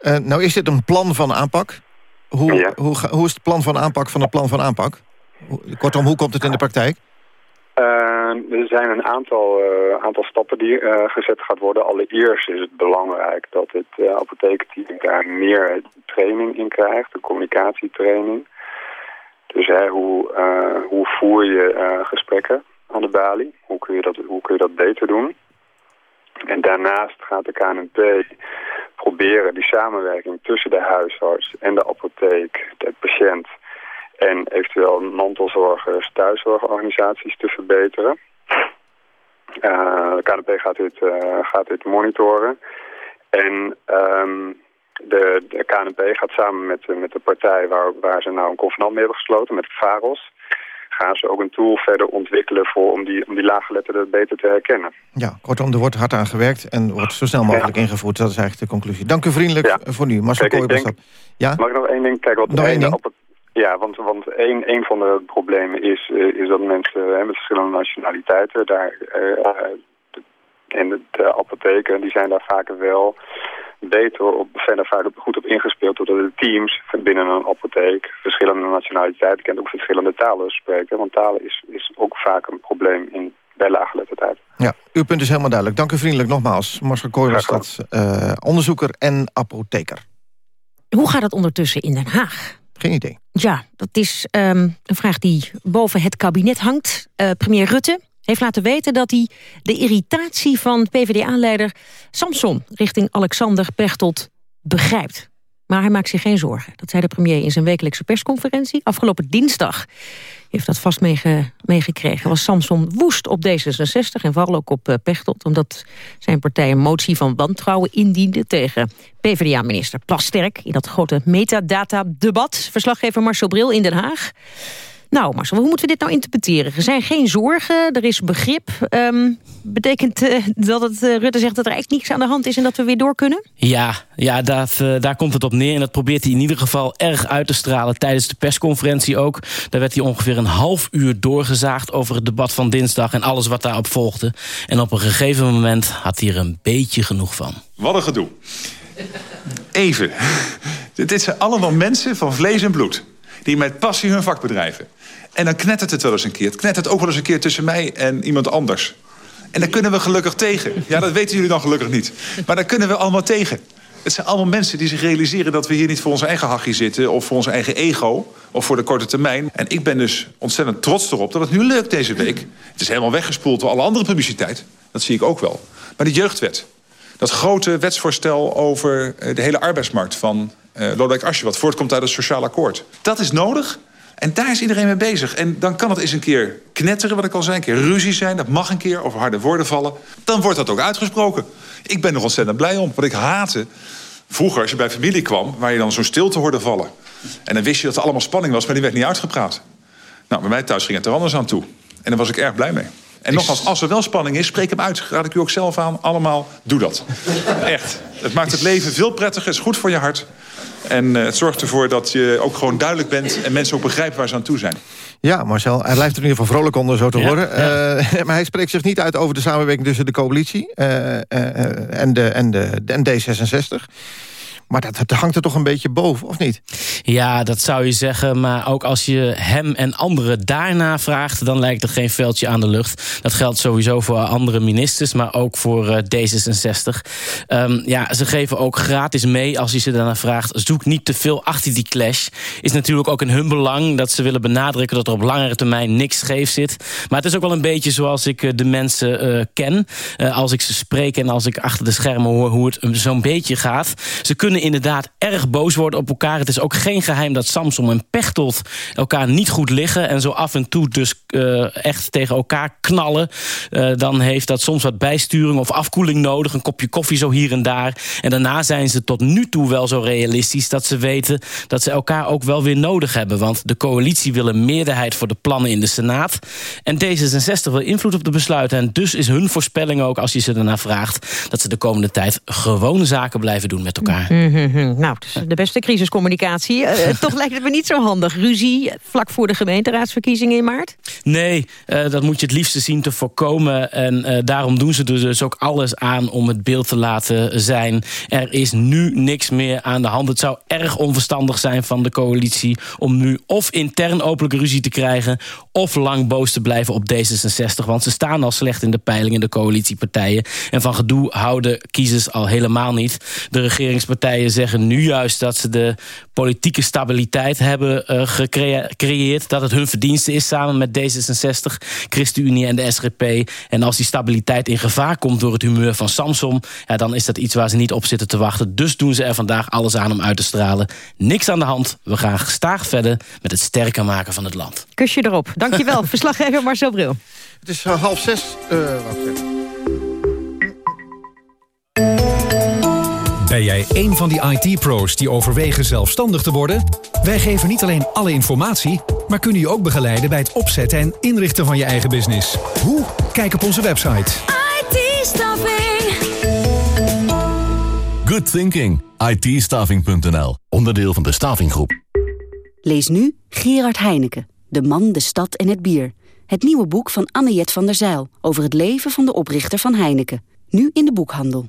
Uh, nou is dit een plan van aanpak? Hoe, ja. hoe, hoe is het plan van aanpak van het plan van aanpak? Kortom, hoe komt het in de praktijk? Uh, er zijn een aantal, uh, aantal stappen die uh, gezet gaat worden. Allereerst is het belangrijk dat het apothekenteam daar meer training in krijgt. Een communicatietraining. Dus hè, hoe, hoe voer je gesprekken aan de balie? Hoe kun je dat, hoe kun je dat beter doen? En daarnaast gaat de KNP proberen die samenwerking tussen de huisarts en de apotheek, de patiënt en eventueel mantelzorgers, thuiszorgorganisaties te verbeteren. Uh, de KNP gaat dit, uh, gaat dit monitoren. En um, de, KNP gaat samen met, met de partij waar, waar ze nou een convenant mee hebben gesloten, met VAROS, gaan ze ook een tool verder ontwikkelen voor om die, om die laaggeletterden beter te herkennen. Ja, kortom, er wordt hard aan gewerkt en wordt zo snel mogelijk ingevoerd. Dat is eigenlijk de conclusie. Dank u vriendelijk ja. voor nu. Marcel dat. Ja? Mag ik nog één ding? Kijk, wat nog één ding? Op het, ja, want, want een, een van de problemen is, uh, is dat mensen uh, met verschillende nationaliteiten daar... Uh, en de, de apotheken die zijn daar vaak wel beter op, verder vaak goed op ingespeeld... doordat de teams binnen een apotheek verschillende nationaliteiten kent... ook verschillende talen spreken. Want talen is, is ook vaak een probleem in, bij laaggeletterdheid. Ja, uw punt is helemaal duidelijk. Dank u vriendelijk nogmaals. Marcel Kooi was dat uh, onderzoeker en apotheker. Hoe gaat het ondertussen in Den Haag? Geen idee. Ja, dat is um, een vraag die boven het kabinet hangt. Uh, premier Rutte heeft laten weten dat hij de irritatie van PvdA-leider Samson... richting Alexander Pechtold begrijpt. Maar hij maakt zich geen zorgen. Dat zei de premier in zijn wekelijkse persconferentie. Afgelopen dinsdag heeft dat vast meegekregen. was Samson woest op D66 en vooral ook op uh, Pechtold... omdat zijn partij een motie van wantrouwen indiende... tegen PvdA-minister Plasterk in dat grote metadata-debat. Verslaggever Marcel Bril in Den Haag. Nou, Marcel, hoe moeten we dit nou interpreteren? Er zijn geen zorgen, er is begrip. Um, betekent uh, dat het, uh, Rutte zegt dat er echt niets aan de hand is... en dat we weer door kunnen? Ja, ja dat, uh, daar komt het op neer. En dat probeert hij in ieder geval erg uit te stralen... tijdens de persconferentie ook. Daar werd hij ongeveer een half uur doorgezaagd... over het debat van dinsdag en alles wat daarop volgde. En op een gegeven moment had hij er een beetje genoeg van. Wat een gedoe. Even. Dit zijn allemaal mensen van vlees en bloed die met passie hun vak bedrijven. En dan knettert het wel eens een keer. Het knettert ook wel eens een keer tussen mij en iemand anders. En daar kunnen we gelukkig tegen. Ja, dat weten jullie dan gelukkig niet. Maar daar kunnen we allemaal tegen. Het zijn allemaal mensen die zich realiseren dat we hier niet voor onze eigen hachje zitten... of voor onze eigen ego, of voor de korte termijn. En ik ben dus ontzettend trots erop dat het nu lukt deze week. Het is helemaal weggespoeld door alle andere publiciteit. Dat zie ik ook wel. Maar die jeugdwet, dat grote wetsvoorstel over eh, de hele arbeidsmarkt van uh, Lodewijk Asscher... wat voortkomt uit het sociaal akkoord. Dat is nodig en daar is iedereen mee bezig. En dan kan het eens een keer knetteren, wat ik al zei. Een keer ruzie zijn, dat mag een keer, of harde woorden vallen. Dan wordt dat ook uitgesproken. Ik ben er ontzettend blij om. Wat ik haatte, vroeger als je bij familie kwam... waar je dan zo'n stilte hoorde vallen. En dan wist je dat er allemaal spanning was, maar die werd niet uitgepraat. Nou, bij mij thuis ging het er anders aan toe. En daar was ik erg blij mee. En nogmaals, als er wel spanning is, spreek hem uit. Raad ik u ook zelf aan. Allemaal, doe dat. Echt. Het maakt het leven veel prettiger. Het is goed voor je hart. En uh, het zorgt ervoor dat je ook gewoon duidelijk bent... en mensen ook begrijpen waar ze aan toe zijn. Ja, Marcel, hij blijft er in ieder geval vrolijk onder, zo te horen. Ja. Uh, maar hij spreekt zich niet uit over de samenwerking tussen de coalitie... Uh, en, de, en, de, en D66. Maar dat, dat, hangt er toch een beetje boven, of niet? Ja, dat zou je zeggen. Maar ook als je hem en anderen daarna vraagt... dan lijkt er geen veldje aan de lucht. Dat geldt sowieso voor andere ministers, maar ook voor uh, D66. Um, ja, ze geven ook gratis mee als je ze daarna vraagt... zoek niet te veel achter die clash. Is natuurlijk ook in hun belang dat ze willen benadrukken... dat er op langere termijn niks scheef zit. Maar het is ook wel een beetje zoals ik uh, de mensen uh, ken. als ik ze spreek en als ik achter de schermen hoor... hoe het zo'n beetje gaat. Ze kunnen inderdaad erg boos worden op elkaar. Het is ook geen geheim dat Samson en Pechtold elkaar niet goed liggen... en zo af en toe dus uh, echt tegen elkaar knallen. Uh, dan heeft dat soms wat bijsturing of afkoeling nodig. Een kopje koffie zo hier en daar. En daarna zijn ze tot nu toe wel zo realistisch... dat ze weten dat ze elkaar ook wel weer nodig hebben. Want de coalitie wil een meerderheid voor de plannen in de Senaat. En D66 wil invloed op de besluiten. En dus is hun voorspelling ook, als je ze daarna vraagt... dat ze de komende tijd gewoon zaken blijven doen met elkaar. -hmm. Nou, dus de beste crisiscommunicatie. Uh, toch lijkt het me niet zo handig. Ruzie vlak voor de gemeenteraadsverkiezingen in maart? Nee, uh, dat moet je het liefste zien te voorkomen. En uh, daarom doen ze er dus ook alles aan om het beeld te laten zijn. Er is nu niks meer aan de hand. Het zou erg onverstandig zijn van de coalitie... om nu of intern openlijke ruzie te krijgen... of lang boos te blijven op D66. Want ze staan al slecht in de peilingen, de coalitiepartijen. En van gedoe houden kiezers al helemaal niet. De regeringspartijen zeggen nu juist dat ze de politiek politieke stabiliteit hebben gecreëerd. Dat het hun verdienste is samen met D66, ChristenUnie en de SGP. En als die stabiliteit in gevaar komt door het humeur van Samson... Ja, dan is dat iets waar ze niet op zitten te wachten. Dus doen ze er vandaag alles aan om uit te stralen. Niks aan de hand. We gaan gestaag verder met het sterker maken van het land. Kusje erop. Dankjewel, verslaggever Marcel Bril. Het is uh, half zes. Uh, wacht Ben jij een van die IT-pro's die overwegen zelfstandig te worden? Wij geven niet alleen alle informatie, maar kunnen je ook begeleiden bij het opzetten en inrichten van je eigen business. Hoe? Kijk op onze website. IT-staffing. Good thinking. it Onderdeel van de Stavinggroep. Lees nu Gerard Heineken, De man, de stad en het bier. Het nieuwe boek van Anne-Jet van der Zijl over het leven van de oprichter van Heineken. Nu in de boekhandel.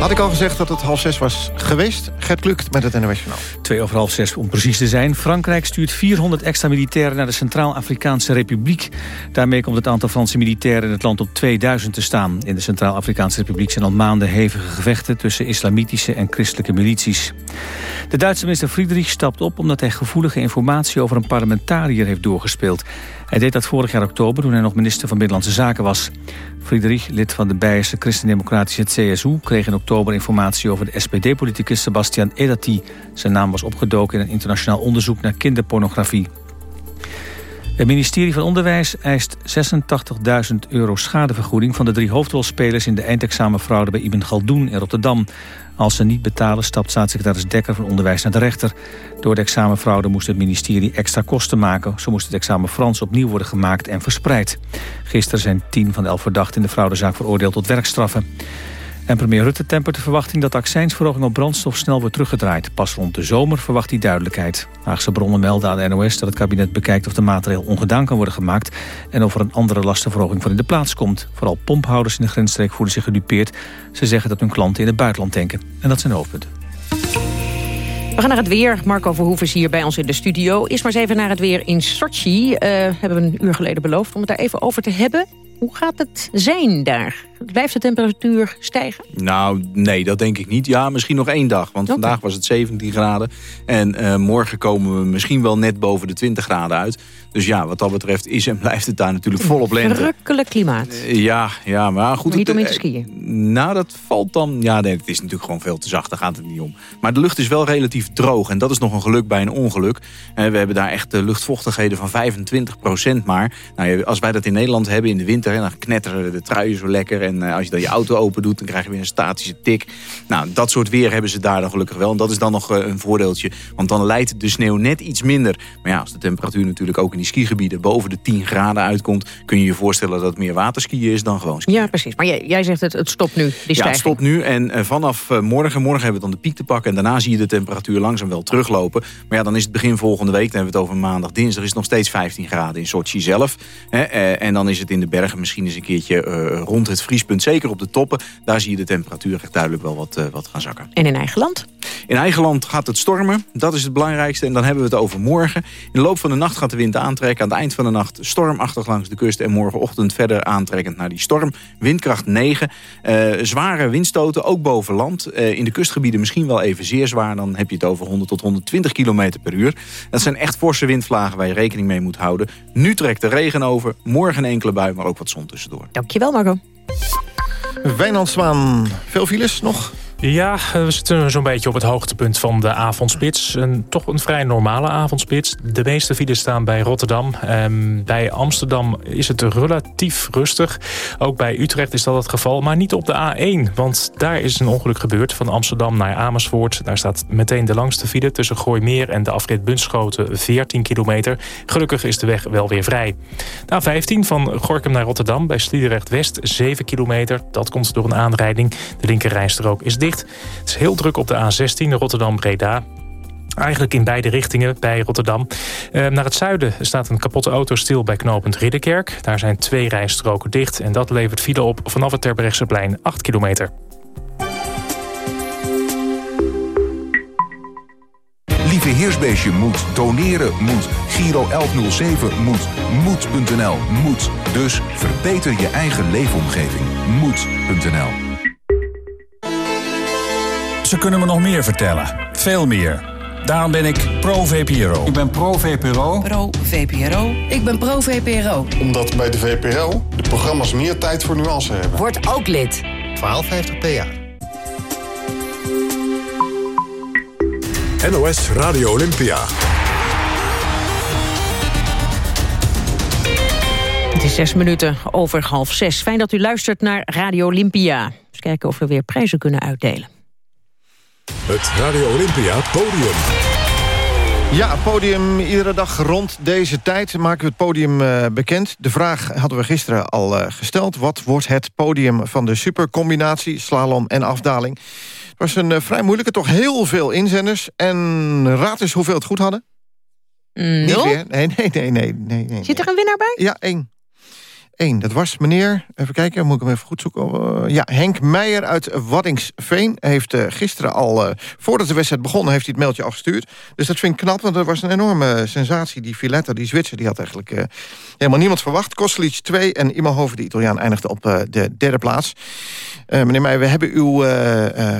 Had ik al gezegd dat het half zes was geweest? Gert Klukt met het NOS. Twee over half zes om precies te zijn. Frankrijk stuurt 400 extra militairen naar de Centraal-Afrikaanse Republiek. Daarmee komt het aantal Franse militairen in het land op 2000 te staan. In de Centraal-Afrikaanse Republiek zijn al maanden hevige gevechten... tussen islamitische en christelijke milities. De Duitse minister Friedrich stapt op omdat hij gevoelige informatie... over een parlementariër heeft doorgespeeld. Hij deed dat vorig jaar oktober toen hij nog minister van Binnenlandse Zaken was. Friedrich, lid van de Beierse christendemocratische CSU... kreeg in oktober informatie over de SPD-politicus Sebastian Edati. Zijn naam was opgedoken in een internationaal onderzoek naar kinderpornografie. Het ministerie van Onderwijs eist 86.000 euro schadevergoeding... van de drie hoofdrolspelers in de eindexamenfraude bij Ibn Galdoen in Rotterdam. Als ze niet betalen stapt staatssecretaris Dekker van Onderwijs naar de rechter. Door de examenfraude moest het ministerie extra kosten maken. Zo moest het examen Frans opnieuw worden gemaakt en verspreid. Gisteren zijn tien van de elf verdachten in de fraudezaak veroordeeld tot werkstraffen. En premier Rutte tempert de verwachting dat de accijnsverhoging op brandstof snel wordt teruggedraaid. Pas rond de zomer verwacht hij duidelijkheid. Haagse bronnen melden aan de NOS dat het kabinet bekijkt of de maatregel ongedaan kan worden gemaakt... en of er een andere lastenverhoging voor in de plaats komt. Vooral pomphouders in de grensstreek voelen zich gedupeerd. Ze zeggen dat hun klanten in het buitenland denken. En dat zijn de hoofdpunten. We gaan naar het weer. Marco Verhoeven is hier bij ons in de studio. Eerst maar eens even naar het weer in Sochi. Uh, hebben we een uur geleden beloofd om het daar even over te hebben. Hoe gaat het zijn daar? Blijft de temperatuur stijgen? Nou, nee, dat denk ik niet. Ja, misschien nog één dag. Want vandaag was het 17 graden. En uh, morgen komen we misschien wel net boven de 20 graden uit. Dus ja, wat dat betreft is en blijft het daar natuurlijk volop lente. Verrukkelijk klimaat. Uh, ja, ja, maar goed. Maar niet het, om in te skiën? Nou, dat valt dan... Ja, nee, het is natuurlijk gewoon veel te zacht. Daar gaat het niet om. Maar de lucht is wel relatief droog. En dat is nog een geluk bij een ongeluk. Uh, we hebben daar echt luchtvochtigheden van 25 procent maar. Nou, als wij dat in Nederland hebben in de winter... dan knetteren de truien zo lekker. En als je dan je auto open doet, dan krijg je weer een statische tik. Nou, dat soort weer hebben ze daar dan gelukkig wel. En dat is dan nog een voordeeltje. Want dan leidt de sneeuw net iets minder. Maar ja, als de temperatuur natuurlijk ook in die skigebieden boven de 10 graden uitkomt... kun je je voorstellen dat het meer waterskiën is dan gewoon skiën. Ja, precies. Maar jij, jij zegt het, het stopt nu, die Ja, het stopt nu. En uh, vanaf uh, morgen, morgen hebben we dan de piek te pakken. En daarna zie je de temperatuur langzaam wel teruglopen. Maar ja, dan is het begin volgende week. Dan hebben we het over maandag, dinsdag. is het nog steeds 15 graden in Sochi zelf. Hè, uh, en dan is het in de bergen misschien eens een keertje rond het vriespunt. Zeker op de toppen. Daar zie je de temperatuur echt duidelijk wel wat, wat gaan zakken. En in eigen land? In eigen land gaat het stormen, dat is het belangrijkste. En dan hebben we het over morgen. In de loop van de nacht gaat de wind aantrekken. Aan het eind van de nacht stormachtig langs de kust. En morgenochtend verder aantrekkend naar die storm. Windkracht 9. Uh, zware windstoten, ook boven land. Uh, in de kustgebieden misschien wel even zeer zwaar. Dan heb je het over 100 tot 120 km per uur. Dat zijn echt forse windvlagen waar je rekening mee moet houden. Nu trekt de regen over. Morgen een enkele bui, maar ook wat zon tussendoor. Dankjewel Marco. Wijnand veel files nog? Ja, we zitten zo'n beetje op het hoogtepunt van de avondspits. Een, toch een vrij normale avondspits. De meeste files staan bij Rotterdam. Um, bij Amsterdam is het relatief rustig. Ook bij Utrecht is dat het geval, maar niet op de A1. Want daar is een ongeluk gebeurd van Amsterdam naar Amersfoort. Daar staat meteen de langste file tussen Gooimeer en de afrit Bunschoten 14 kilometer. Gelukkig is de weg wel weer vrij. De A15 van Gorkum naar Rotterdam bij Sliedrecht West 7 kilometer. Dat komt door een aanrijding. De linkerrijstrook is dicht. Het is heel druk op de A16 Rotterdam-Breda. Eigenlijk in beide richtingen bij Rotterdam. Eh, naar het zuiden staat een kapotte auto stil bij knooppunt Ridderkerk. Daar zijn twee rijstroken dicht en dat levert file op vanaf het Terbrechtseplein 8 kilometer. Lieve Heersbeestje moet, doneren moet, Giro 1107 moet, moed.nl moet. Dus verbeter je eigen leefomgeving. Moed.nl ze kunnen me nog meer vertellen. Veel meer. Daarom ben ik pro-VPRO. Ik ben pro-VPRO. Pro-VPRO. Ik ben pro-VPRO. Omdat bij de VPRO de programma's meer tijd voor nuance hebben. Word ook lid. 1250 PA. NOS Radio Olympia. Het is zes minuten over half zes. Fijn dat u luistert naar Radio Olympia. Eens kijken of we weer prijzen kunnen uitdelen. Het Radio Olympia podium. Ja, podium iedere dag rond deze tijd maken we het podium uh, bekend. De vraag hadden we gisteren al uh, gesteld. Wat wordt het podium van de supercombinatie, slalom en afdaling? Het was een uh, vrij moeilijke, toch heel veel inzenders. En raad eens hoeveel het goed hadden. Mm, Niet weer? Nee, nee, nee, nee, nee, nee. Zit er een winnaar bij? Ja, één. Eén, dat was meneer, even kijken, moet ik hem even goed zoeken. Uh, ja, Henk Meijer uit Waddingsveen heeft uh, gisteren al, uh, voordat de wedstrijd begon, heeft hij het mailtje afgestuurd. Dus dat vind ik knap, want dat was een enorme sensatie. Die Villetta, die Zwitser, die had eigenlijk helemaal niemand verwacht. Kostelic 2 en Immerhoven, de Italiaan, eindigde op de derde plaats. meneer Meijer, we hebben uw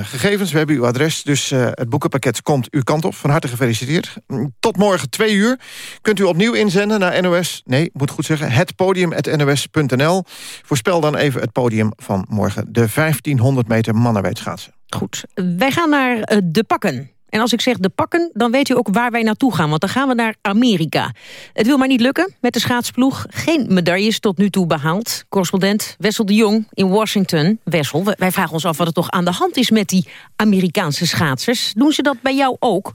gegevens, we hebben uw adres, dus het boekenpakket komt uw kant op. Van harte gefeliciteerd. Tot morgen twee uur kunt u opnieuw inzenden naar NOS, nee, moet goed zeggen, het podium, het NOS Voorspel dan even het podium van morgen. De 1500 meter mannenweetschaatsen. Goed, wij gaan naar uh, de pakken. En als ik zeg de pakken, dan weet u ook waar wij naartoe gaan. Want dan gaan we naar Amerika. Het wil maar niet lukken met de schaatsploeg. Geen medailles tot nu toe behaald. Correspondent Wessel de Jong in Washington. Wessel, wij vragen ons af wat er toch aan de hand is met die Amerikaanse schaatsers. Doen ze dat bij jou ook?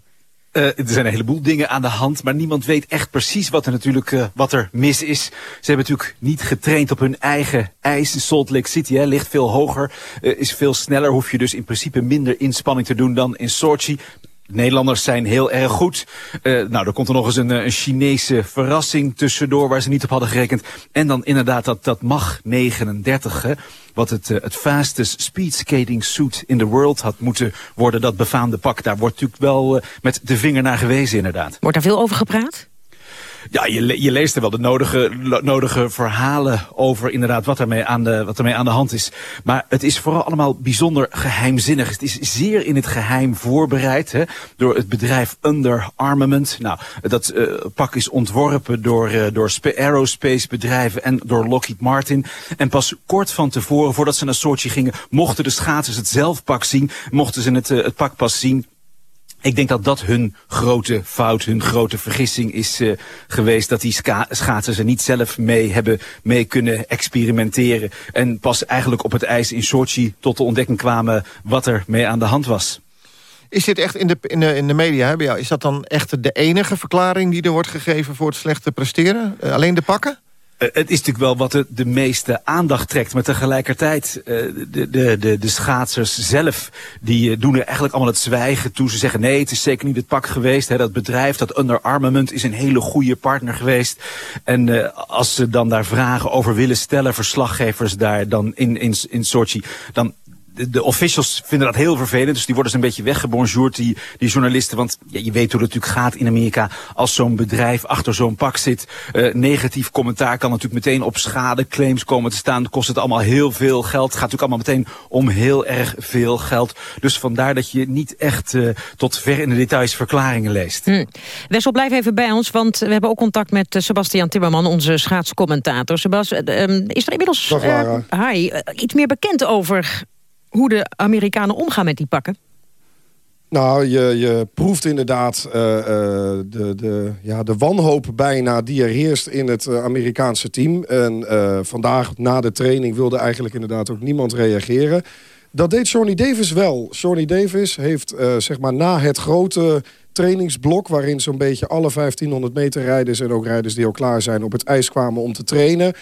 Uh, er zijn een heleboel dingen aan de hand, maar niemand weet echt precies wat er natuurlijk uh, wat er mis is. Ze hebben natuurlijk niet getraind op hun eigen ijs. Salt Lake City hè, ligt veel hoger, uh, is veel sneller. Hoef je dus in principe minder inspanning te doen dan in Sochi. De Nederlanders zijn heel erg goed. Uh, nou, er komt er nog eens een, een, Chinese verrassing tussendoor waar ze niet op hadden gerekend. En dan inderdaad dat, dat mag 39, hè, wat het, uh, het fastest speed skating suit in the world had moeten worden. Dat befaamde pak, daar wordt natuurlijk wel met de vinger naar gewezen inderdaad. Wordt daar veel over gepraat? Ja, je, je, leest er wel de nodige, nodige verhalen over inderdaad wat ermee, aan de, wat ermee aan de hand is. Maar het is vooral allemaal bijzonder geheimzinnig. Het is zeer in het geheim voorbereid hè, door het bedrijf Under Armament. Nou, dat uh, pak is ontworpen door, uh, door aerospace bedrijven en door Lockheed Martin. En pas kort van tevoren, voordat ze naar Sochi gingen, mochten de schaatsers het zelf pak zien. Mochten ze het, uh, het pak pas zien ik denk dat dat hun grote fout, hun grote vergissing is uh, geweest. Dat die schaatsers er niet zelf mee hebben mee kunnen experimenteren. En pas eigenlijk op het ijs in Sochi tot de ontdekking kwamen wat er mee aan de hand was. Is dit echt in de, in de, in de media, hè, is dat dan echt de enige verklaring die er wordt gegeven voor het slechte presteren? Uh, alleen de pakken? Uh, het is natuurlijk wel wat de, meeste aandacht trekt. Maar tegelijkertijd, uh, de, de, de, de schaatsers zelf, die uh, doen er eigenlijk allemaal het zwijgen toe. Ze zeggen nee, het is zeker niet het pak geweest. Hè. Dat bedrijf, dat Under Armament, is een hele goede partner geweest. En als ze dan daar vragen over willen stellen, verslaggevers daar dan in, in, in Sochi, dan de, de officials vinden dat heel vervelend. Dus die worden ze een beetje weggebonjourd, die, die journalisten. Want ja, je weet hoe het natuurlijk gaat in Amerika. Als zo'n bedrijf achter zo'n pak zit. Uh, negatief commentaar kan natuurlijk meteen op schadeclaims komen te staan. Kost het allemaal heel veel geld. Het gaat natuurlijk allemaal meteen om heel erg veel geld. Dus vandaar dat je niet echt uh, tot ver in de details verklaringen leest. Hm. Wessel, blijf even bij ons. Want we hebben ook contact met Sebastian Timmerman, onze schaatscommentator. Sebas, uh, is er inmiddels hi, iets meer bekend over hoe de Amerikanen omgaan met die pakken? Nou, je, je proeft inderdaad uh, uh, de, de, ja, de wanhoop bijna die er heerst in het uh, Amerikaanse team. En vandaag na de training wilde eigenlijk inderdaad ook niemand reageren. Dat deed Johnny Davis wel. Johnny Davis heeft zeg maar na het grote trainingsblok... waarin zo'n beetje alle 1500 meter rijders en ook rijders die al klaar zijn... op het ijs kwamen om te trainen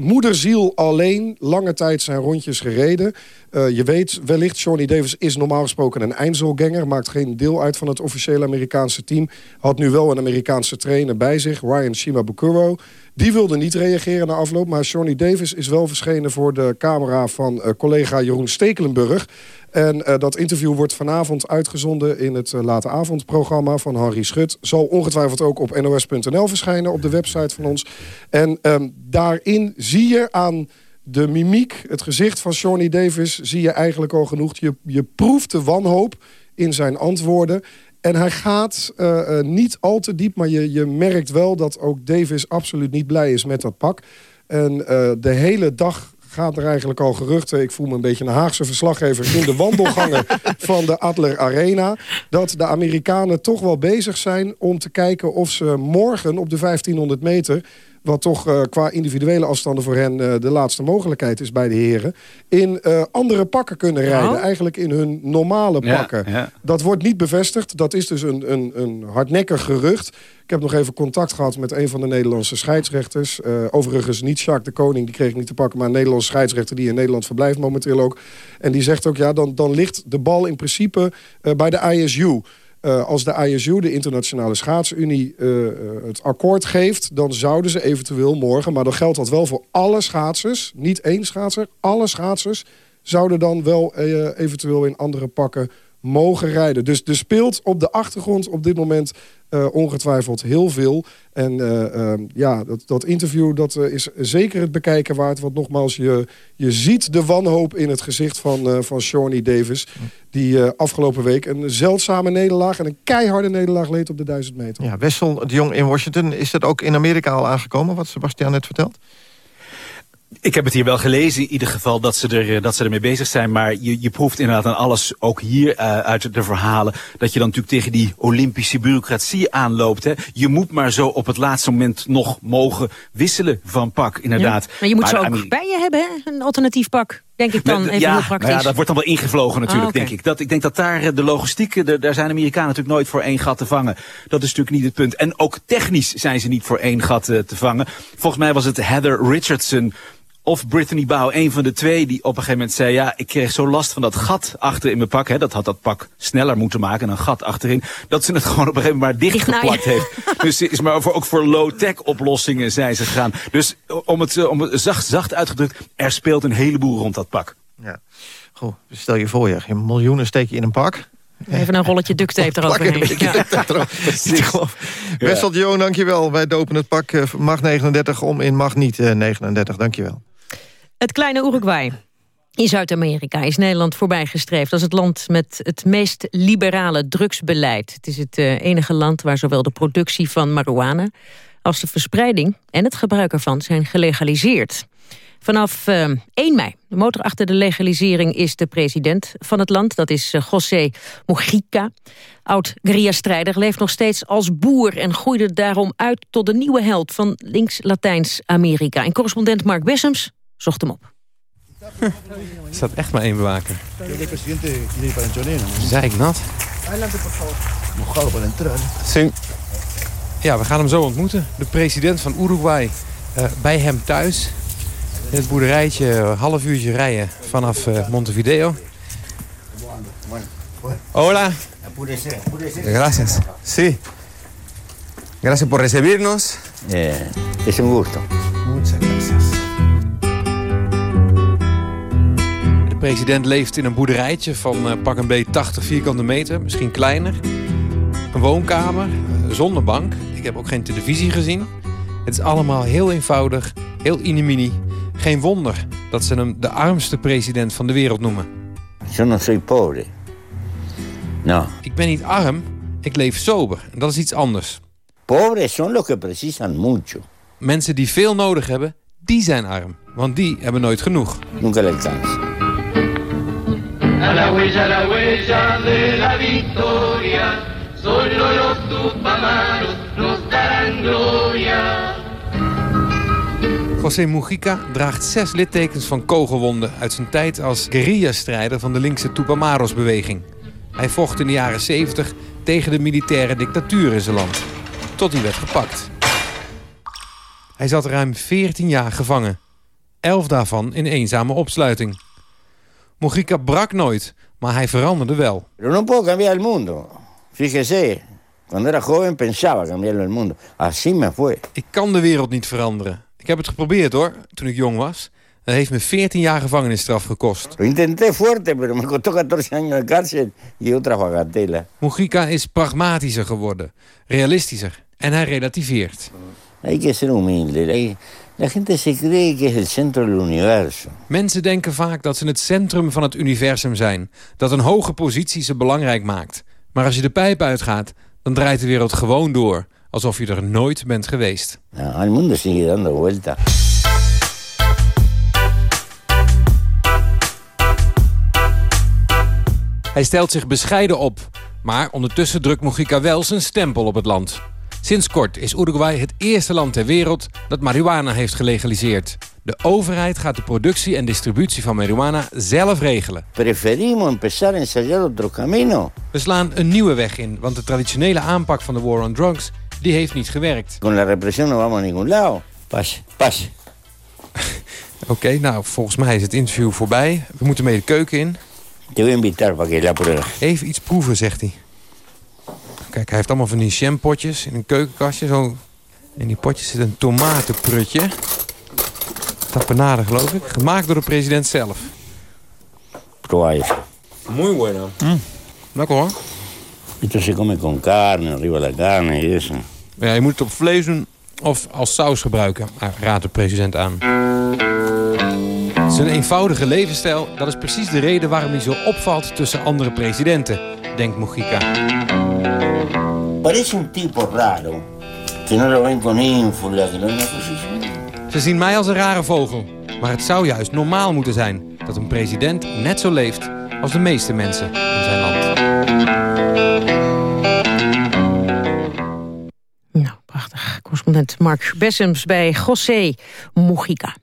moederziel alleen lange tijd zijn rondjes gereden. Uh, je weet wellicht, Johnny Davis is normaal gesproken een Einzelganger. Maakt geen deel uit van het officiële Amerikaanse team. Had nu wel een Amerikaanse trainer bij zich, Ryan Shimabukuro. Die wilde niet reageren na afloop. Maar Johnny Davis is wel verschenen voor de camera van uh, collega Jeroen Stekelenburg. En uh, dat interview wordt vanavond uitgezonden in het uh, late avondprogramma van Henri Schut. Zal ongetwijfeld ook op nos.nl verschijnen op de website van ons. En um, daarin zie je aan de mimiek, het gezicht van Johnny Davis... zie je eigenlijk al genoeg. Je, je proeft de wanhoop in zijn antwoorden. En hij gaat uh, niet al te diep, maar je, je merkt wel dat ook Davis absoluut niet blij is met dat pak. En de hele dag gaat er eigenlijk al geruchten... ik voel me een beetje een Haagse verslaggever... in de wandelgangen van de Adler Arena... dat de Amerikanen toch wel bezig zijn om te kijken... of ze morgen op de 1500 meter wat toch uh, qua individuele afstanden voor hen uh, de laatste mogelijkheid is bij de heren... in uh, andere pakken kunnen rijden. Oh. Eigenlijk in hun normale pakken. Ja, ja. Dat wordt niet bevestigd. Dat is dus een, een, een hardnekkig gerucht. Ik heb nog even contact gehad met een van de Nederlandse scheidsrechters. overigens niet Jacques de Koning, die kreeg ik niet te pakken... maar een Nederlandse scheidsrechter die in Nederland verblijft momenteel ook. En die zegt ook, ja, dan, dan ligt de bal in principe bij de ISU... Uh, als de ISU, de Internationale Schaatsunie, uh, het akkoord geeft... dan zouden ze eventueel morgen, maar dan geldt dat wel voor alle schaatsers... niet één schaatser, alle schaatsers... zouden dan wel eventueel in andere pakken mogen rijden. Dus er speelt op de achtergrond op dit moment uh, ongetwijfeld heel veel. En uh, uh, ja, dat, dat interview dat, is zeker het bekijken waard. Want nogmaals, je, je ziet de wanhoop in het gezicht van, van Shawnee Davis... die afgelopen week een zeldzame nederlaag... en een keiharde nederlaag leed op de 1000 meter. Ja, Wessel de Jong in Washington. Is dat ook in Amerika al aangekomen, wat Sebastian net vertelt? Ik heb het hier wel gelezen, in ieder geval, dat ze, er, dat ze ermee bezig zijn. Maar je, je proeft inderdaad aan alles, ook hier uh, uit de verhalen... dat je dan natuurlijk tegen die Olympische bureaucratie aanloopt. Hè. Je moet maar zo op het laatste moment nog mogen wisselen van pak, inderdaad. Ja, maar je moet maar, ze ook bij je hebben, hè? een alternatief pak. Denk ik dan, even ja, heel praktisch. Ja, dat wordt dan wel ingevlogen natuurlijk, oh, okay. denk ik. Dat, ik denk dat daar de logistiek, de, daar zijn Amerikanen natuurlijk nooit voor één gat te vangen. Dat is natuurlijk niet het punt. En ook technisch zijn ze niet voor één gat uh, te vangen. Volgens mij was het Heather Richardson of Brittany Bow, een van de twee, die op een gegeven moment zei... ja, ik kreeg zo last van dat gat achter in mijn pak. Hè, dat had dat pak sneller moeten maken, een gat achterin. Dat ze het gewoon op een gegeven moment maar dichtgeplakt heeft. dus is maar voor, ook voor low-tech oplossingen zijn ze gegaan. Dus om het, om het zacht, zacht uitgedrukt, er speelt een heleboel rond dat pak. Ja. Goed, stel je voor, je miljoenen steek je in een pak... Even een rolletje duct tape eroverheen. Ja. Wessel de Jong, dankjewel. Wij dopen het pak mag 39 om in mag niet 39. Dankjewel. Het kleine Uruguay. In Zuid-Amerika is Nederland voorbijgestreefd als het land met het meest liberale drugsbeleid. Het is het uh, enige land waar zowel de productie van marihuana als de verspreiding en het gebruik ervan zijn gelegaliseerd. Vanaf uh, 1 mei, de motor achter de legalisering, is de president van het land. Dat is uh, José Mujica. Oud-guerrilla-strijder leeft nog steeds als boer... en groeide daarom uit tot de nieuwe held van links-Latijns-Amerika. En correspondent Mark Bessems zocht hem op. Er staat echt maar één bewaker. Zeiknat. Ja, we gaan hem zo ontmoeten. De president van Uruguay uh, bij hem thuis. In het boerderijtje, een half uurtje rijden vanaf uh, Montevideo. Hola. Gracias. Sí. Gracias por recibirnos. Eh, es un gusto. President leeft in een boerderijtje van uh, pak een beetje 80 vierkante meter, misschien kleiner. Een woonkamer, zonder bank. Ik heb ook geen televisie gezien. Het is allemaal heel eenvoudig, heel inimini. Geen wonder dat ze hem de armste president van de wereld noemen. Soy pobre. No. Ik ben niet arm, ik leef sober. En dat is iets anders. Pobres son los que precisan mucho. Mensen die veel nodig hebben, die zijn arm. Want die hebben nooit genoeg. Nunca le alcanza. A la huella, la huella de la victoria, solo los tupamaros nos darán gloria. José Mujica draagt zes littekens van kogelwonden uit zijn tijd als guerrilla-strijder van de linkse Tupamaros-beweging. Hij vocht in de jaren 70 tegen de militaire dictatuur in zijn land. Tot hij werd gepakt. Hij zat ruim 14 jaar gevangen. Elf daarvan in eenzame opsluiting. Mujica brak nooit, maar hij veranderde wel. Pero no puedo cambiar el mundo. Fíjese, cuando era joven pensaba cambiarlo el mundo. Así me fue. Ik kan de wereld niet veranderen. Ik heb het geprobeerd hoor, toen ik jong was. Dat heeft me 14 jaar gevangenisstraf gekost. Intenté fuerte, pero me costó 14 años de cárcel y otra bagatela. Mujica is pragmatischer geworden, realistischer en hij relativeert. Hay que ser humilde. La gente se cree que es el centro del universo. Mensen denken vaak dat ze het centrum van het universum zijn. Dat een hoge positie ze belangrijk maakt. Maar als je de pijp uitgaat, dan draait de wereld gewoon door. Alsof je er nooit bent geweest. No, el mundo sigue dando vuelta. Hij stelt zich bescheiden op. Maar ondertussen drukt Mujica wel zijn stempel op het land. Sinds kort is Uruguay het eerste land ter wereld dat marihuana heeft gelegaliseerd. De overheid gaat de productie en distributie van marihuana zelf regelen. Preferimos empezar a ensayar otro camino. We slaan een nieuwe weg in, want de traditionele aanpak van de war on drugs die heeft niet gewerkt. Con la represión no vamos a ningún lado. Pase, pase. Oké, nou, volgens mij is het interview voorbij. We moeten mee de keuken in. Te voy a invitar para que la pruebes. Even iets proeven, zegt hij. Kijk, hij heeft allemaal van die jampotjes in een keukenkastje. Zo. In die potjes zit een tomatenprutje. Tapenade, geloof ik. Gemaakt door de president zelf. Proba eso. Muy bueno. Lekker hoor. Esto se come con carne, arriba la carne y eso. Ja, je moet het op vlees doen of als saus gebruiken, Ah, raadt de president aan. Zijn eenvoudige levensstijl, dat is precies de reden waarom hij zo opvalt tussen andere presidenten, denkt Mujica. Parece un tipo raro. Que no lo ven con ínfula, que no una así. Ze zien mij als een rare vogel. Maar het zou juist normaal moeten zijn dat een president net zo leeft als de meeste mensen in zijn land. Nou, prachtig. Correspondent Mark Bessems bij José Mujica.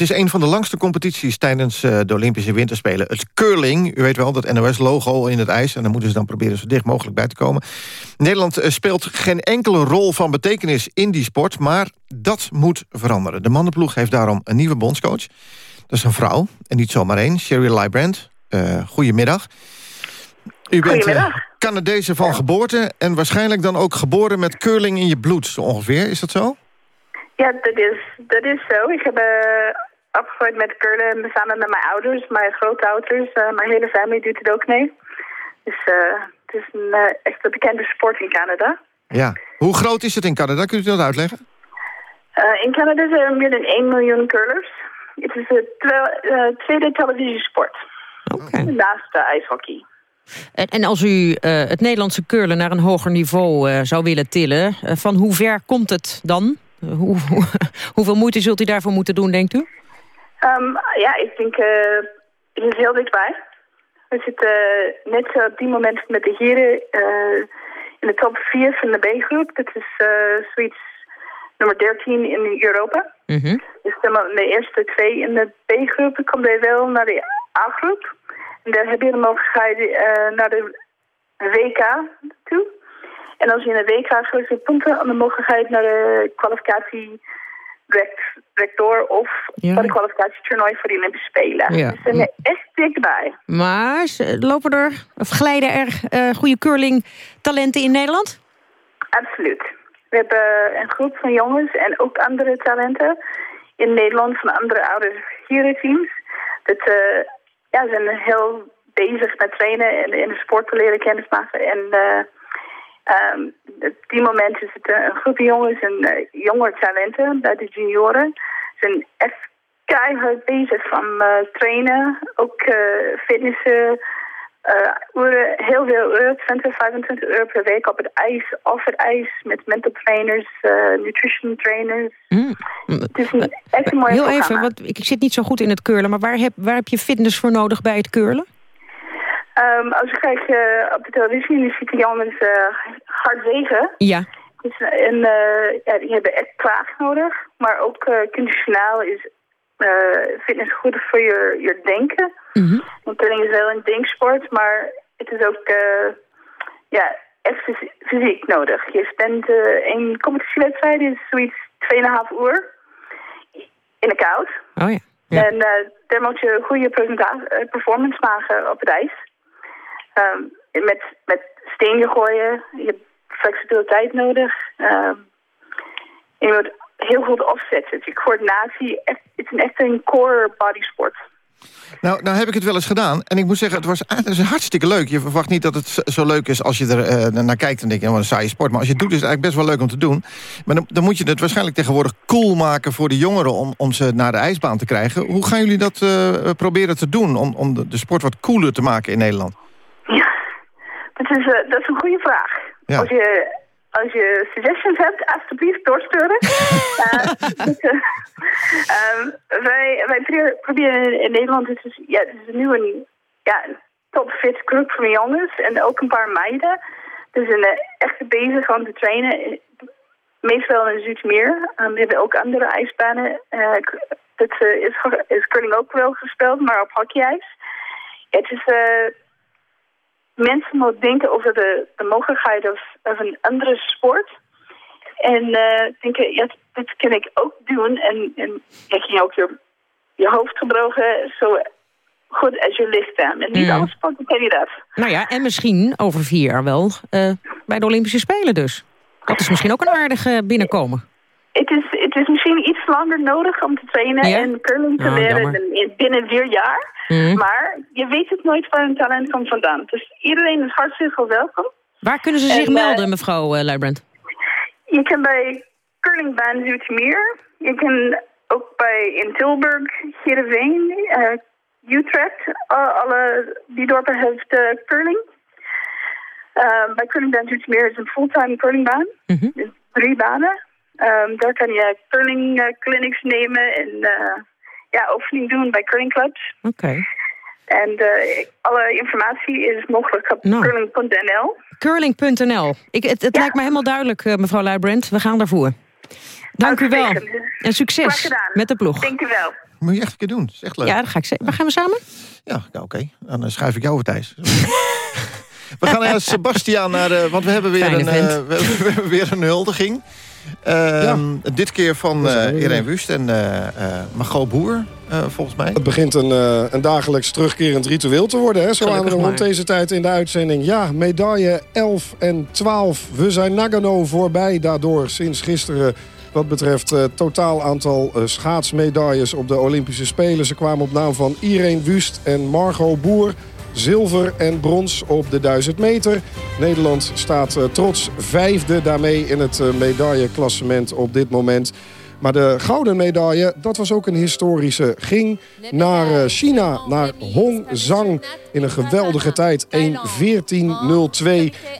Het is een van de langste competities tijdens eh, de Olympische Winterspelen. Het curling, u weet wel, dat NOS-logo in het ijs... en daar moeten ze dan proberen zo dicht mogelijk bij te komen. Nederland eh, speelt geen enkele rol van betekenis in die sport... maar dat moet veranderen. De mannenploeg heeft daarom een nieuwe bondscoach. Dat is een vrouw, en niet zomaar één, Sherry Lybrand. Uh, goedemiddag. U bent uh, Canadese van geboorte... en waarschijnlijk dan ook geboren met curling in je bloed, zo ongeveer. Is dat zo? Ja, dat is, dat is zo. Ik heb uh, opgegroeid met curlen samen met mijn ouders, mijn grootouders. Uh, mijn hele familie doet het ook mee. Dus uh, het is een echt een bekende sport in Canada. Ja. Hoe groot is het in Canada? Kunt u dat uitleggen? in Canada zijn er meer dan 1 miljoen curlers. Het is de tweede televisiesport. Okay. Naast ijshockey. En, en, als u het Nederlandse curlen naar een hoger niveau zou willen tillen... van hoe ver komt het dan? Hoe, hoe, hoeveel moeite zult u daarvoor moeten doen, denkt u? Um, ja, ik denk, uh, het is heel dichtbij. We zitten uh, net op die moment met de heren uh, in de top 4 van de B-groep. Dat is zoiets nummer 13 in Europa. Mm -hmm. Dus de, eerste twee in de B-groep komen wel naar de A-groep. En daar heb je de mogelijkheid naar de WK toe. En als je in de week gaat, punten aan de mogelijkheid naar de kwalificatie rector of ja. naar de kwalificatietoernooi voor de Olympische Spelen. Ja. Dus zijn er echt dichtbij. Maar lopen er, of glijden er uh, goede curling talenten in Nederland? Absoluut. We hebben een groep van jongens en ook andere talenten in Nederland van andere oude teams. Dat uh, ja, zijn heel bezig met trainen en in de sport te leren kennismaken. En uh, um, op die moment is het een groepje jongens en uh, jonge talenten bij de junioren. zijn echt keihard bezig van uh, trainen, ook fitnessen, uren, heel veel uren, 20, 25 uur per week op het ijs, of het ijs, met mental trainers, nutrition trainers. Mm. Het is een, echt een mooi Heel programma. even, want ik zit niet zo goed in het curlen, maar waar heb, waar heb je fitness voor nodig bij het curlen? Um, als je kijkt uh, op de televisie, dan zie je jongens hard wegen. Ja. Dus, en ja, die hebben echt kracht nodig, maar ook conditionaal is fitness goed voor je, je denken. Mm -hmm. Curling is wel een denksport, maar het is ook uh, ja, echt fysiek nodig. Je spent uh, een competitiewedstrijd is zoiets 2,5 uur in de koud. Oh ja. ja. En uh, daar moet je een goede performance maken op het ijs. Um, met, met stenen gooien, je hebt flexibiliteit nodig. Um, en je moet heel goed opzetten. Dus je coördinatie, het is echt een core body sport. Nou, nou heb ik het wel eens gedaan. En ik moet zeggen, het was hartstikke leuk. Je verwacht niet dat het zo leuk is als je er uh, naar kijkt... en denk je, wat een saaie sport. Maar als je het doet, is het eigenlijk best wel leuk om te doen. Maar dan, dan moet je het waarschijnlijk tegenwoordig cool maken... voor de jongeren om, om ze naar de ijsbaan te krijgen. Hoe gaan jullie dat uh, proberen te doen... om, om de, sport wat cooler te maken in Nederland? Ja, dat is, uh, dat is een goede vraag. Ja. Als je als je suggestions hebt, alsjeblieft doorsturen. uh, uh, um, wij, wij proberen in Nederland, het is, ja, het is nu een ja, topfit groep van jongens en ook een paar meiden. Dus een uh, echt bezig om te trainen. Meestal in Zuidmeer. Um, we hebben ook andere ijsbanen. dat is, is curling ook wel gespeeld, maar op hockeyijs. Het is mensen moeten denken over de, de mogelijkheid of, of een andere sport. En uh, denken, ja, dit kan ik ook doen. En, en je kan ook je, je hoofd gebroken zo goed als je lichaam. En niet Mm. alle sporten ken je dat. Nou ja, en misschien over vier jaar wel uh, bij de Olympische Spelen dus. Dat is misschien ook een aardige binnenkomen. Het is, het is misschien iets langer nodig om te trainen Ja? en curling te Oh, leren in- binnen vier jaar. Mhm. Maar je weet het nooit waar een talent komt vandaan. Dus iedereen is hartstikke welkom. Waar kunnen ze zich En, eh, melden, mevrouw uh? Je kan bij Curlingbaan Zoetermeer. Je kan ook bij in Tilburg, Heerenveen, uh, Utrecht. Uh, alle die dorpen heeft curling. Bij Curlingbaan Zoetermeer is een fulltime curlingbaan. Dus drie banen. Um, daar kan je curling uh, clinics nemen en uh, ja, oefening doen bij curlingclubs. Oké. En uh, alle informatie is mogelijk op Nou. curling.nl. Curling.nl. Ik, het het lijkt me helemaal duidelijk, uh, mevrouw Leibrandt. We gaan daarvoor. Dank u wel. En succes met de ploeg. Dank u wel. Moet je echt een keer doen. Dat is echt leuk. Ja, dat ga ik zeggen. Waar gaan we samen? Ja, nou, oké. Dan schuif ik jou over, Thijs. we gaan naar Sebastian, naar, uh, want we hebben weer, Fijne een, uh, we, we hebben weer een huldiging. Uh, Dit keer van uh, weer. Irene Wust en uh, uh, Margot Boer, uh, volgens mij. Het begint een, uh, een dagelijks terugkerend ritueel te worden. Hè? Zo aan Gelukkig de rond deze tijd in de uitzending. Ja, medaille 11 en 12. We zijn Nagano voorbij daardoor sinds gisteren. Wat betreft het totaal aantal uh, schaatsmedailles op de Olympische Spelen. Ze kwamen op naam van Irene Wust en Margot Boer. Zilver en brons op de 1000 meter. Nederland staat uh, trots vijfde daarmee in het uh, medailleklassement op dit moment. Maar de gouden medaille, dat was ook een historische. Ging naar uh, China, naar Hong Zhang. In een geweldige tijd, 1.14.02.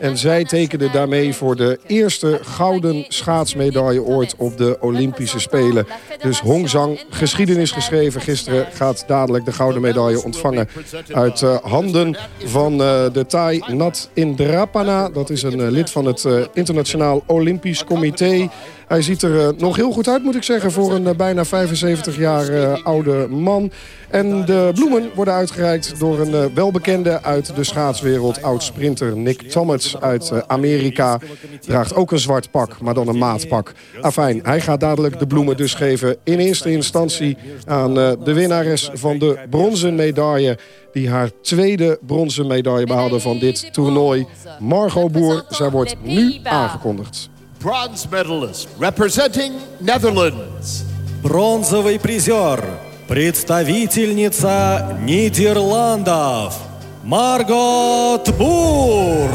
En zij tekende daarmee voor de eerste gouden schaatsmedaille ooit op de Olympische Spelen. Dus Hong Zhang, geschiedenis geschreven. Gisteren gaat dadelijk de gouden medaille ontvangen uit uh, handen van uh, de Thai Nat Indrapana. Dat is een uh, lid van het Internationaal Olympisch Comité. Hij ziet er uh, nog heel goed uit, moet ik zeggen, voor een uh, bijna 75 jaar uh, oude man. En de bloemen worden uitgereikt door een welbekende uit de schaatswereld. Oud-sprinter Nick Thomas uit Amerika. Draagt ook een zwart pak, maar dan een maatpak. Afijn, hij gaat dadelijk de bloemen dus geven in eerste instantie aan de winnares van de bronzen medaille die haar tweede bronzen medaille behaalde van dit toernooi. Margot Boer, zij wordt nu aangekondigd bronze medalist representing Netherlands. Бронзовый призер представительница Нидерландов Маргот Boer.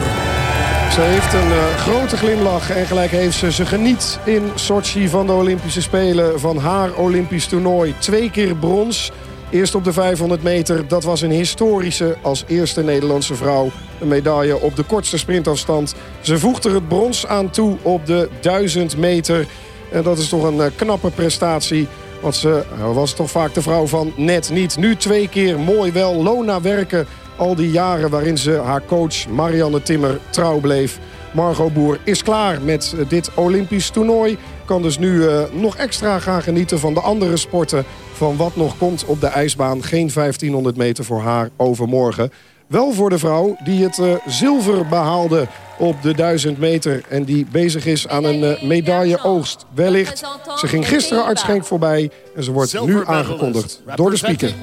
Ze heeft een uh, grote glimlach en gelijk heeft ze. Ze geniet in Sochi van de Olympische Spelen van haar Olympisch toernooi. Twee keer brons. Eerst op de 500 meter. Dat was een historische als eerste Nederlandse vrouw. een medaille op de kortste sprintafstand. Ze voegt er het brons aan toe op de 1000 meter. En dat is toch een uh, knappe prestatie. Want ze uh, was toch vaak de vrouw van net niet. Nu twee keer mooi wel. Lona werken al die jaren waarin ze haar coach Marianne Timmer trouw bleef. Margot Boer is klaar met dit Olympisch toernooi. Kan dus nu nog extra gaan genieten van de andere sporten. Van wat nog komt op de ijsbaan. Geen 1500 meter voor haar overmorgen. Wel voor de vrouw die het uh, zilver behaalde op de 1000 meter. En die bezig is aan een uh, medailleoogst. Wellicht. Ze ging gisteren Arts Schenk voorbij. En ze wordt nu aangekondigd door de speaker.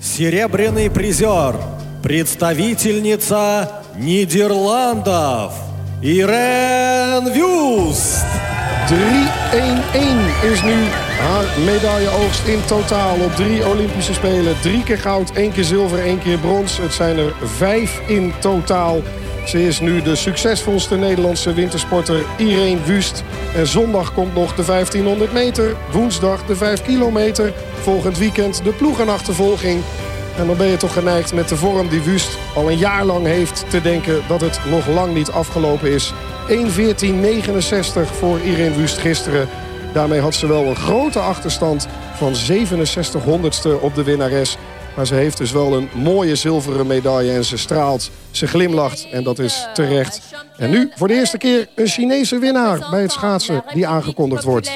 Серебряный призер, представительница Нидерландов, Irene Wust. 3-1-1 is nu haar medailleoogst in totaal op drie Olympische Spelen. Drie keer goud, één keer zilver, één keer brons. Het zijn er vijf in totaal. Ze is nu de succesvolste Nederlandse wintersporter Irene Wust. En zondag komt nog de 1500 meter. Woensdag de 5 kilometer. Volgend weekend de ploegenachtervolging. En dan ben je toch geneigd met de vorm die Wust al een jaar lang heeft... te denken dat het nog lang niet afgelopen is. 1.14.69 voor Irene Wust gisteren. Daarmee had ze wel een grote achterstand van 67 honderdste op de winnares. Maar ze heeft dus wel een mooie zilveren medaille en ze straalt. Ze glimlacht en dat is terecht. En nu voor de eerste keer een Chinese winnaar bij het schaatsen die aangekondigd wordt.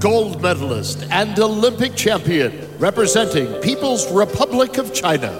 Gold medalist and Olympic champion representing People's Republic of China.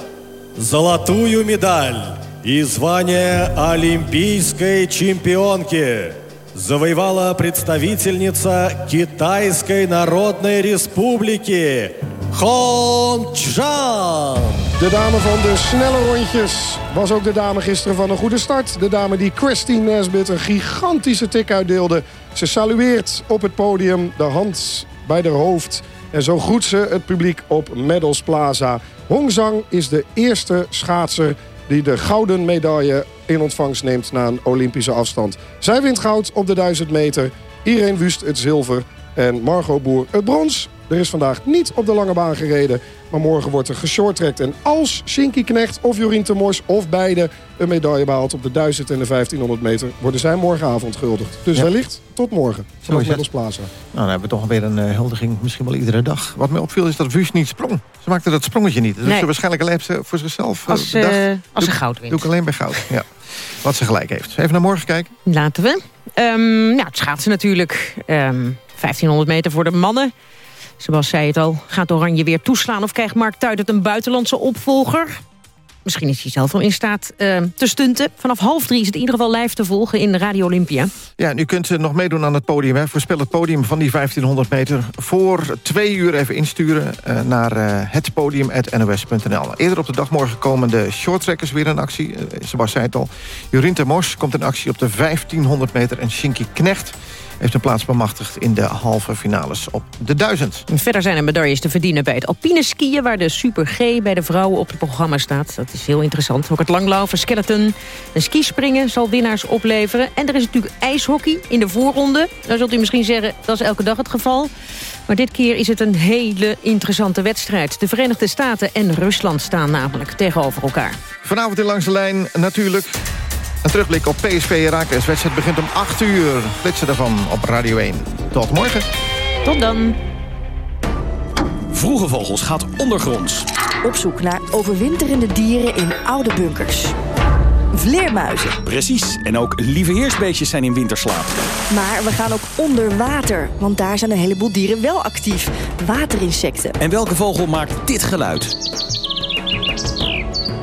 Золотую медаль и звание олимпийской чемпионки завоевала представительница Китайской Народной Республики Хон Чжан. De dame van de snelle rondjes was ook de dame gisteren van een goede start. De dame die Christine Nesbitt een gigantische tik uitdeelde. Ze salueert op het podium, de hand bij haar hoofd. En zo groet ze het publiek op Medals Plaza. Hong Zhang is de eerste schaatser die de gouden medaille in ontvangst neemt na een Olympische afstand. Zij wint goud op de 1000 meter. Irene Wust het zilver en Margot Boer het brons. Er is vandaag niet op de lange baan gereden. Maar morgen wordt er geshorttrekt. En als Shinky Knecht of Jorien Temors of beide een medaille behaalt op de 1000 en de 1500 meter... worden zij morgenavond gehuldigd. Dus ja. wellicht tot morgen. Vanaf Medals Plaza. Nou, dan hebben we toch weer een uh, huldiging, misschien wel iedere dag. Wat mij opviel is dat Wust niet sprong. Ze maakte dat sprongetje niet. Dus nee. ze waarschijnlijk alleen ze voor zichzelf uh, als, uh, als ze goud wint. Doe ik alleen bij goud, ja. Wat ze gelijk heeft. Even naar morgen kijken. Laten we. Um, nou, het schaatsen natuurlijk. Um, 1500 meter voor de mannen. Zoals zei het al, gaat Oranje weer toeslaan... of krijgt Mark Tuitert een buitenlandse opvolger? Misschien is hij zelf wel in staat uh, te stunten. Vanaf half drie is het in ieder geval live te volgen in Radio Olympia. Ja, u kunt nog meedoen aan het podium. Hè. Voorspel het podium van die 1500 meter. Voor twee uur even insturen uh, naar uh, het podium.nos.nl. Eerder op de dag morgen komen de shorttrackers weer in actie. Sebas zei het al. Jorien Termors komt in actie op de 1500 meter. En Shinky Knecht heeft een plaats bemachtigd in de halve finales op de 1000. Verder zijn er medailles te verdienen bij het alpine skiën... waar de Super G bij de vrouwen op het programma staat. Dat is heel interessant. Ook het langlaufen, skeleton en skispringen zal winnaars opleveren. En er is natuurlijk ijshockey in de voorronde. Dan zult u misschien zeggen, dat is elke dag het geval. Maar dit keer is het een hele interessante wedstrijd. De Verenigde Staten en Rusland staan namelijk tegenover elkaar. Vanavond in Langs de Lijn natuurlijk een terugblik op PSV Herakles. wedstrijd begint om 8 uur. Flitsen daarvan op Radio 1. Tot morgen. Tot dan. Vroege Vogels gaat ondergronds. Op zoek naar overwinterende dieren in oude bunkers. Vleermuizen. Precies. En ook lieve heersbeestjes zijn in winterslaap. Maar we gaan ook onder water. Want daar zijn een heleboel dieren wel actief. Waterinsecten. En welke vogel maakt dit geluid?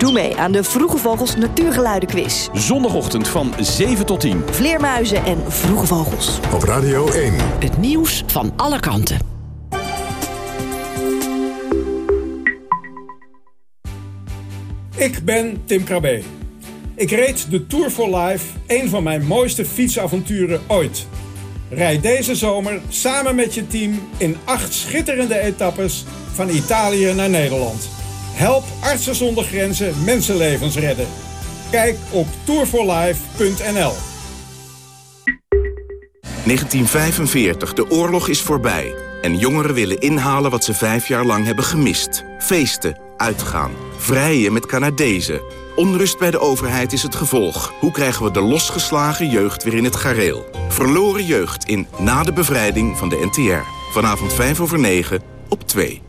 Doe mee aan de Vroege Vogels Natuurgeluidenquiz. Zondagochtend van 7 tot 10. Vleermuizen en Vroege Vogels. Op Radio 1. Het nieuws van alle kanten. Ik ben Tim Krabbe. Ik reed de Tour for Life, een van mijn mooiste fietsavonturen ooit. Rijd deze zomer samen met je team in acht schitterende etappes van Italië naar Nederland. Help Artsen zonder Grenzen mensenlevens redden. Kijk op tourforlife.nl 1945, de oorlog is voorbij. En jongeren willen inhalen wat ze vijf jaar lang hebben gemist. Feesten, uitgaan, vrijen met Canadezen. Onrust bij de overheid is het gevolg. Hoe krijgen we de losgeslagen jeugd weer in het gareel? Verloren jeugd in Na de bevrijding van de NTR. Vanavond 5 over 9 op 2.